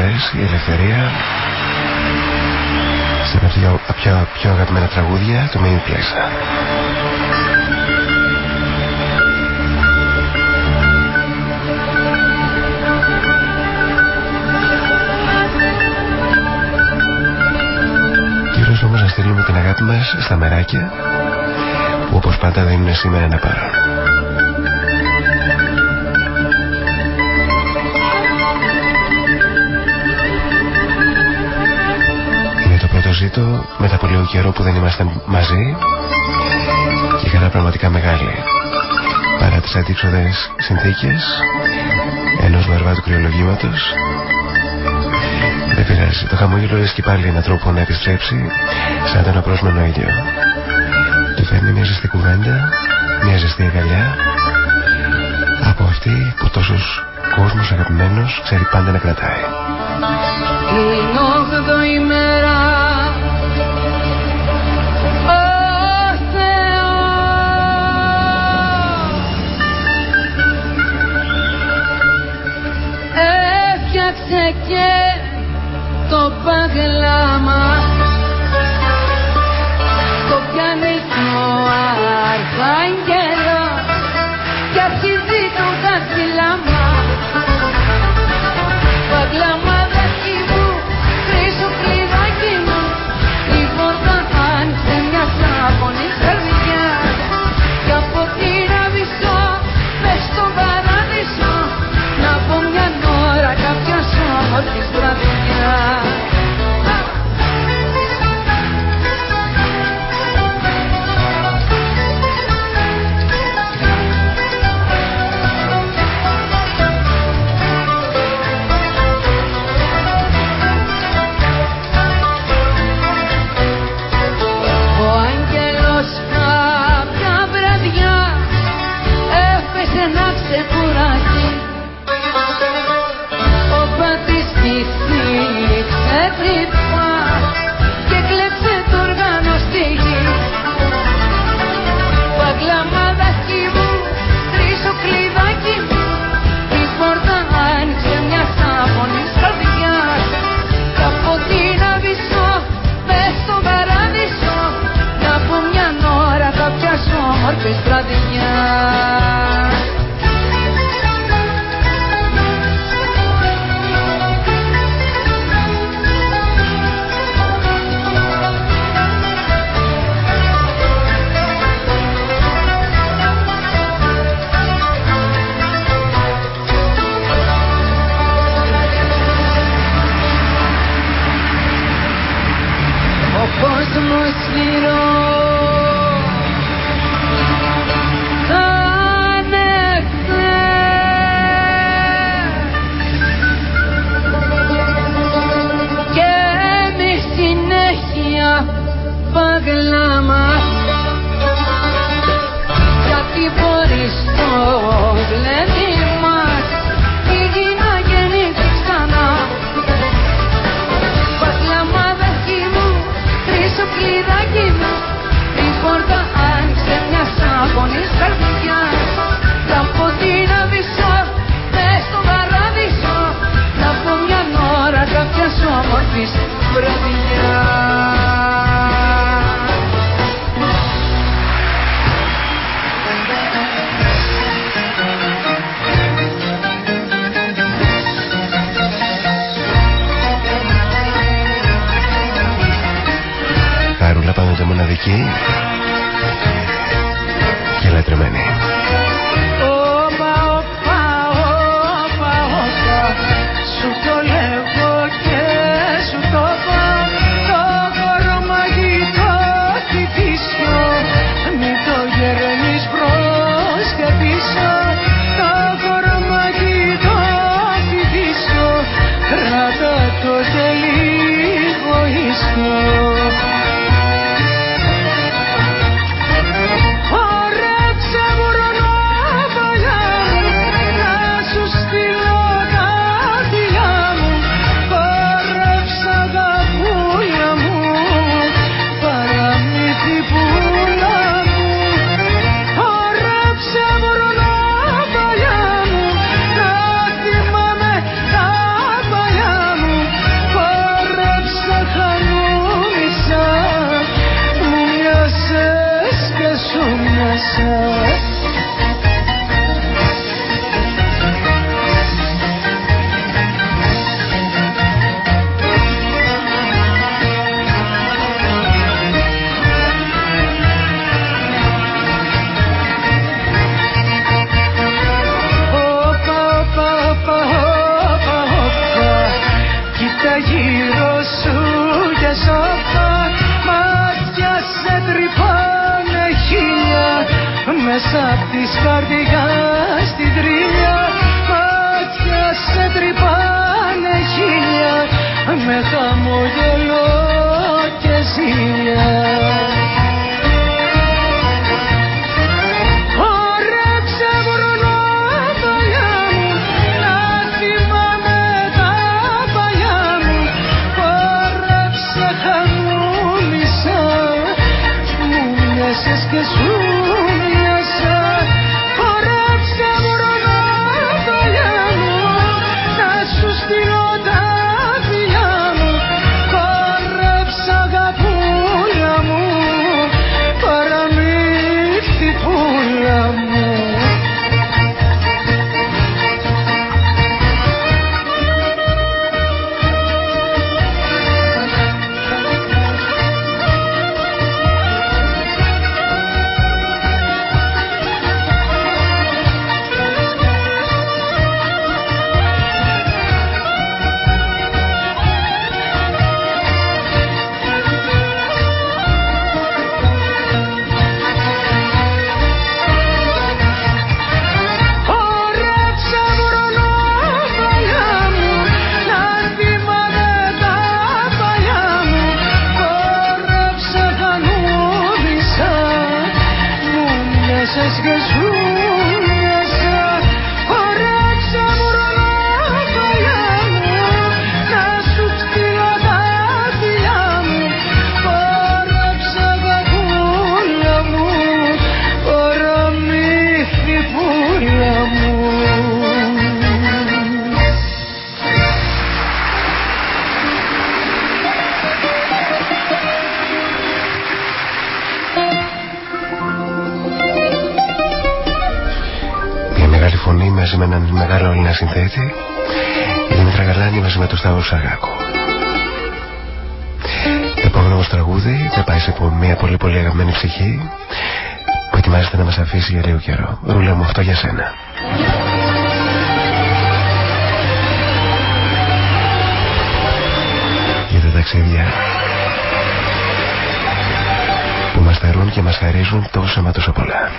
εδώ τις εκπομπές η ελευθερία σε τα πιο, πιο, πιο αγαπημένα τραγούδια του Main Place. Κυρίως όμως να στείλουμε την αγάπη μας στα μεράκια που όπως πάντα δεν είναι σήμερα ένα παρόν. Ζήτω μετά από λίγο καιρό που δεν είμαστε μαζί και χαρά πραγματικά μεγάλη παρά τις αντίξοδες συνθήκες ενός βαρβάτου κρυολογήματος. Δεν πειράζει. Το χαμόγελο έχει πάλι έναν τρόπο να επιστρέψει σαν τον απρόσμενο ήλιο. Του φέρνει μια ζεστή κουβέντα μια ζεστή αγκαλιά. Από αυτή που τόσος κόσμος αγαπημένος ξέρει πάντα να κρατάει το παγλάμα το πιάνει το αρχάγγελο συνθέτη η Δημήτρα Γαλάνη μαζί με το Σταύρο Σαγάκο. Το επόμενος μας τραγούδι θα πάει σε μια πολύ πολύ αγαπημένη ψυχή που ετοιμάζεται να μας αφήσει για λίγο καιρό. Ρούλα μου αυτό για σένα. Για τα ταξίδια που μας θερούν και μας χαρίζουν τόσο μα τόσο πολλά.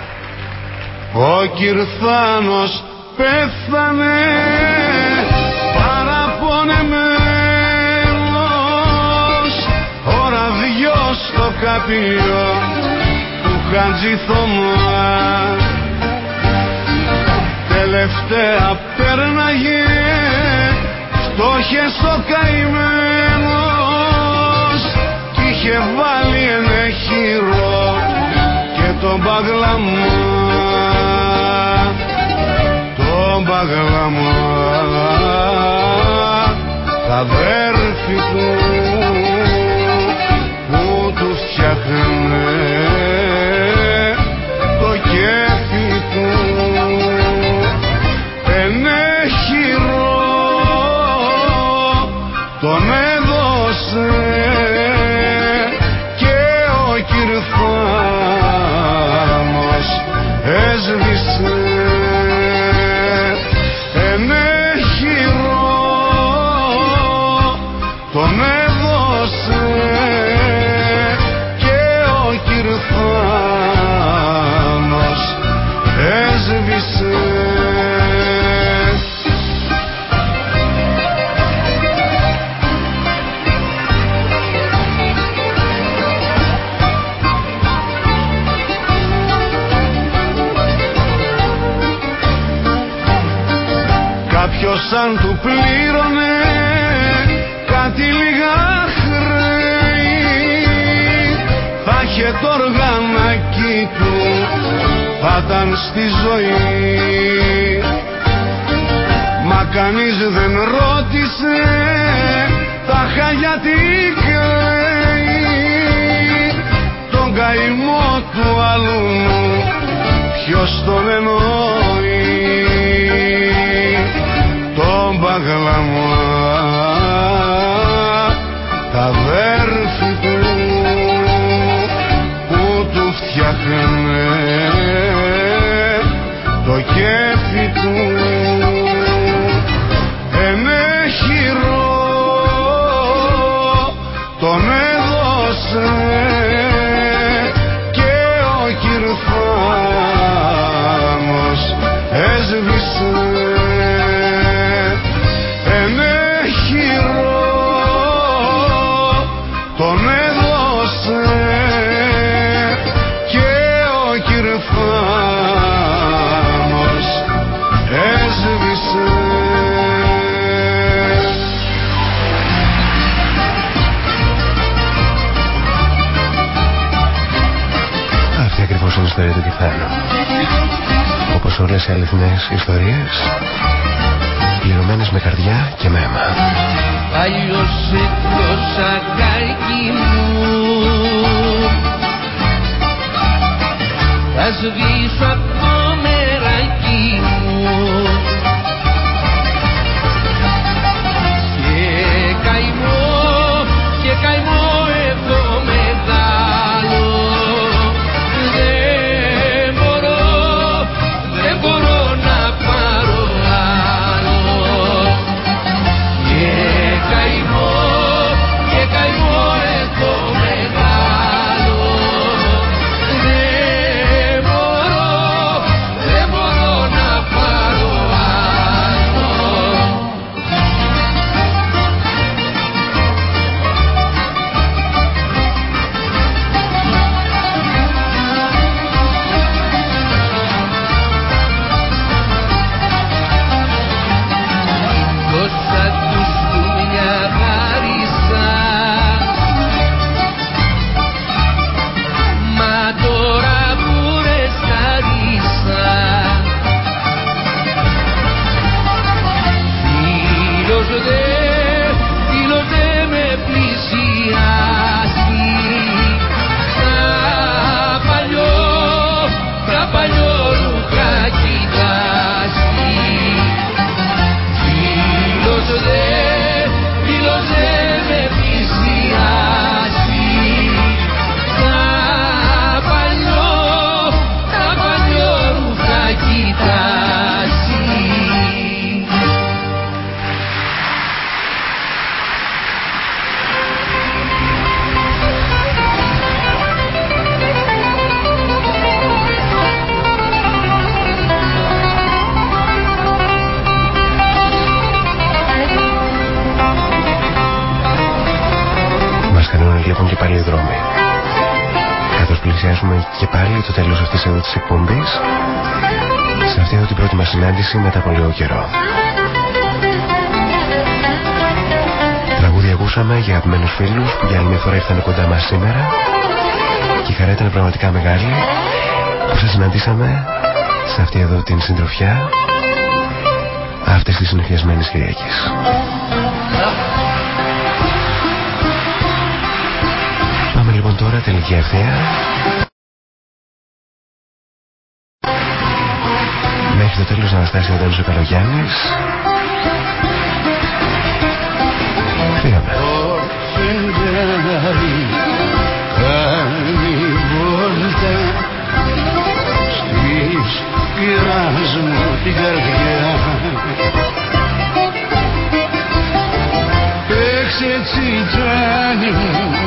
Ο Κυρθάνος πέθανε παραπονεμένος ώρα δυο στο καπίο του Χατζηθωμά τελευταία πέρναγε φτώχες ο καημένος. Κι είχε βάλει ένα χειρό και τον παγλαμό παγλαμά τα αδέρφη του που τους φτιάχνε. Το κέφι ήταν στη ζωή μα κανείς δεν ρώτησε τα χαγιά τι τον καημό του άλλου ποιος τον εννοεί παγλαμά τα αδέρφη του που του φτιάχνε το κέφι του. Ενέχειρο τον έδωσε και ο κυρθάνος έσβησε ιστορία του κεφάλου. Όπως όλες οι αληθινές ιστορίες, πληρωμένες με καρδιά και με αίμα. Παλιώσε το σακάκι μου Θα σβήσω απ' το μεράκι μου βλέπουν και πάλι οι δρόμοι. Καθώς πλησιάζουμε και πάλι το τέλος αυτής εδώ της εκπομπής, σε αυτή εδώ την πρώτη μας συνάντηση μετά από λίγο καιρό. Τραγούδια ακούσαμε για αγαπημένους φίλους που για άλλη μια φορά ήρθαν κοντά μας σήμερα και η χαρά ήταν πραγματικά μεγάλη που σας συναντήσαμε σε αυτή εδώ την συντροφιά αυτές τις συνεχιασμένες Κυριακές. Τώρα τελική ευθεία. Μέχρι το τέλος να φτάσει ο Δόνος ο Καλογιάννης. Φύγαμε. κάνει βόλτα στις πειράς μου την καρδιά Παίξε τσιτζάνι το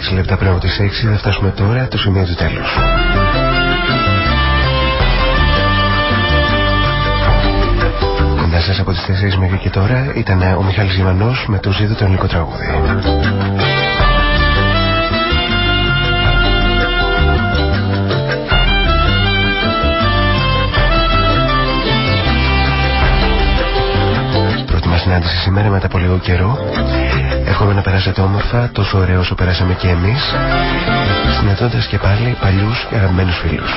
στα 6 λεπτά πριν από τις 6 θα φτάσουμε τώρα το σημείο του τέλους. Κοντά σας από τις 4 μέχρι και τώρα ήταν ο Μιχάλης Γημανός με το ζήτο το ελληνικό τραγούδι. Πρώτη μας συνάντηση σήμερα μετά από λίγο καιρό Εύχομαι να περάσετε όμορφα, τόσο ωραίο όσο περάσαμε και εμείς, συναντώντας και πάλι παλιούς και αγαπημένους φίλους.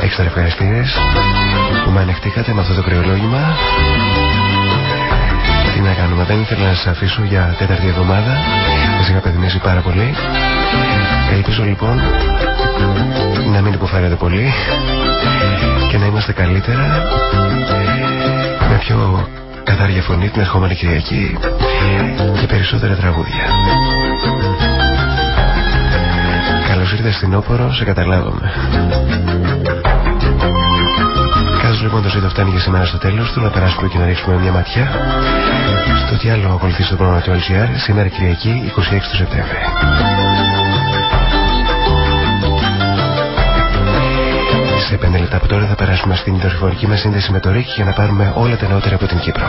Έξτρα ευχαριστήρες που με ανεχτήκατε με αυτό το κρυολόγημα. Τι να κάνουμε, δεν ήθελα να σας αφήσω για τέταρτη εβδομάδα Σας είχα παιδινήσει πάρα πολύ. Ελπίζω λοιπόν να μην υποφέρετε πολύ και να είμαστε καλύτερα με πιο καθαριά φωνή την ερχόμενη Κυριακή και περισσότερα τραγούδια. Καλώς ήρθες στην Όπορο, σε καταλάβαμε. Κάτω λοιπόν το ζήτο φτάνει για σήμερα στο τέλος του να περάσουμε και να ρίξουμε μια ματιά στο τι άλλο ακολουθεί στο πρόγραμμα του LGR σήμερα Κυριακή 26 του Σεπτέμβρη. Σε 5 λεπτά από τώρα θα περάσουμε στην δορυφορική μας σύνδεση με το ΡΙΚ για να πάρουμε όλα τα νεότερα από την Κύπρο.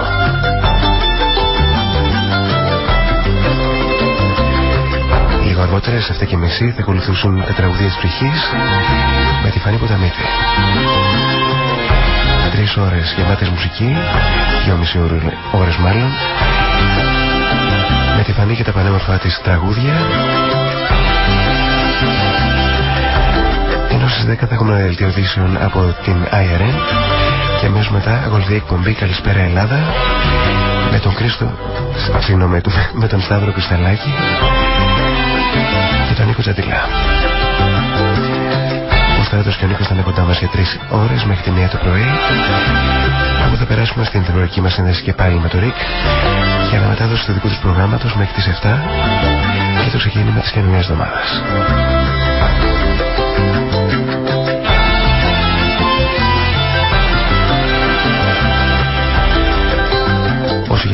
Λίγο αργότερα σε αυτά και μισή θα ακολουθήσουν τα τραγουδία της ψυχής με τη Φανή Ποταμίτη. Τρεις ώρες γεμάτες μουσική, δυόμιση ώρες μάλλον, με τη Φανή και τα πανέμορφα της τραγούδια ενώ στις 10 θα έχουμε δελτιωδήσεων από την IRN και αμέσως μετά ακολουθεί εκπομπή Καλησπέρα Ελλάδα με τον Κρίστο, συγγνώμη, με τον Σταύρο Κρυσταλάκη και τον Νίκο Τζαντιλά. Ο Σταύρος και ο Νίκος θα είναι κοντά μας για τρεις ώρες μέχρι τη μία το πρωί όπου θα περάσουμε στην τηλεορική μας σύνδεση και πάλι με το ΡΙΚ για να μετάδοση του δικού τους προγράμματος μέχρι τις 7 και το ξεκίνημα της καινούριας εβδομάδας.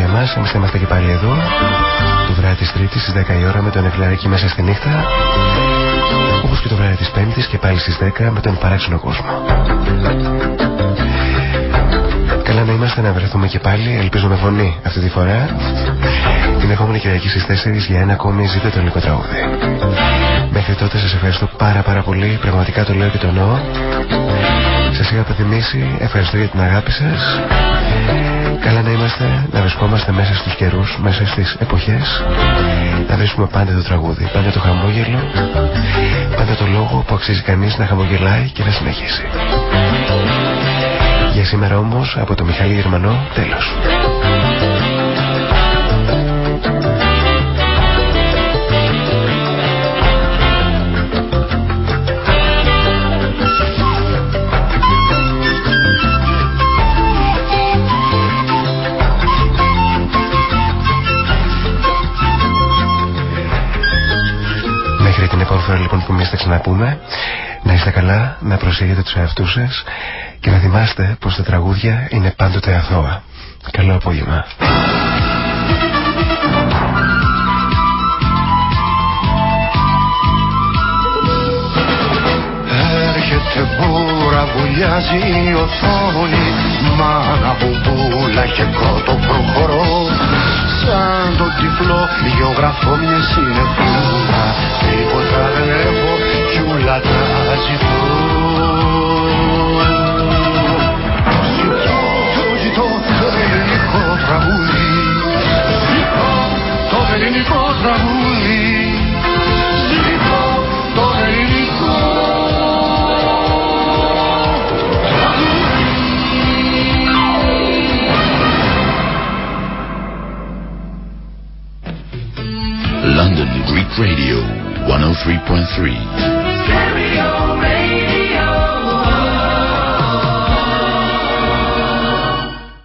Εμάς, εμείς θα είμαστε και πάλι εδώ το βράδυ της Τρίτης στις 10 η ώρα με τον Εκλαρική μέσα στη νύχτα όπως και το βράδυ της Πέμπτης και πάλι στις 10 με τον παράξενο κόσμο. Καλά να είμαστε να βρεθούμε και πάλι, ελπίζω με φωνή αυτή τη φορά την επόμενη Κυριακή στις 4 για ένα ακόμη ζήτο το ελληνικό τραγούδι. Μέχρι τότε σας ευχαριστώ πάρα πάρα πολύ, πραγματικά το λέω και το εννοώ. Σας είχα αποδημήσει, ευχαριστώ για την αγάπη σας. Καλά να είμαστε, να βρισκόμαστε μέσα στους καιρούς, μέσα στις εποχές. Να βρίσκουμε πάντα το τραγούδι, πάντα το χαμόγελο, πάντα το λόγο που αξίζει κανείς να χαμογελάει και να συνεχίσει. Για σήμερα όμως, από το Μιχάλη Γερμανό, τέλος. Που εμείς θα ξαναπούμε να είστε καλά, να προσέχετε τους εαυτούς σας και να θυμάστε πως τα τραγούδια είναι πάντοτε αθώα. Καλό απόγευμα. Έρχεται μπούρα, βουλιάζει η οθόνη Μάνα μπουμπούλα και κότο προχωρώ Σαν το τυφλό γεωγραφώ μια συνεφούλα. Τίποτα δεν έχω κι ούλα τα ζητώ. Ζητώ, το ζητώ το ελληνικό τραγούδι. Ζητώ το ελληνικό τραγούδι Radio 103.3.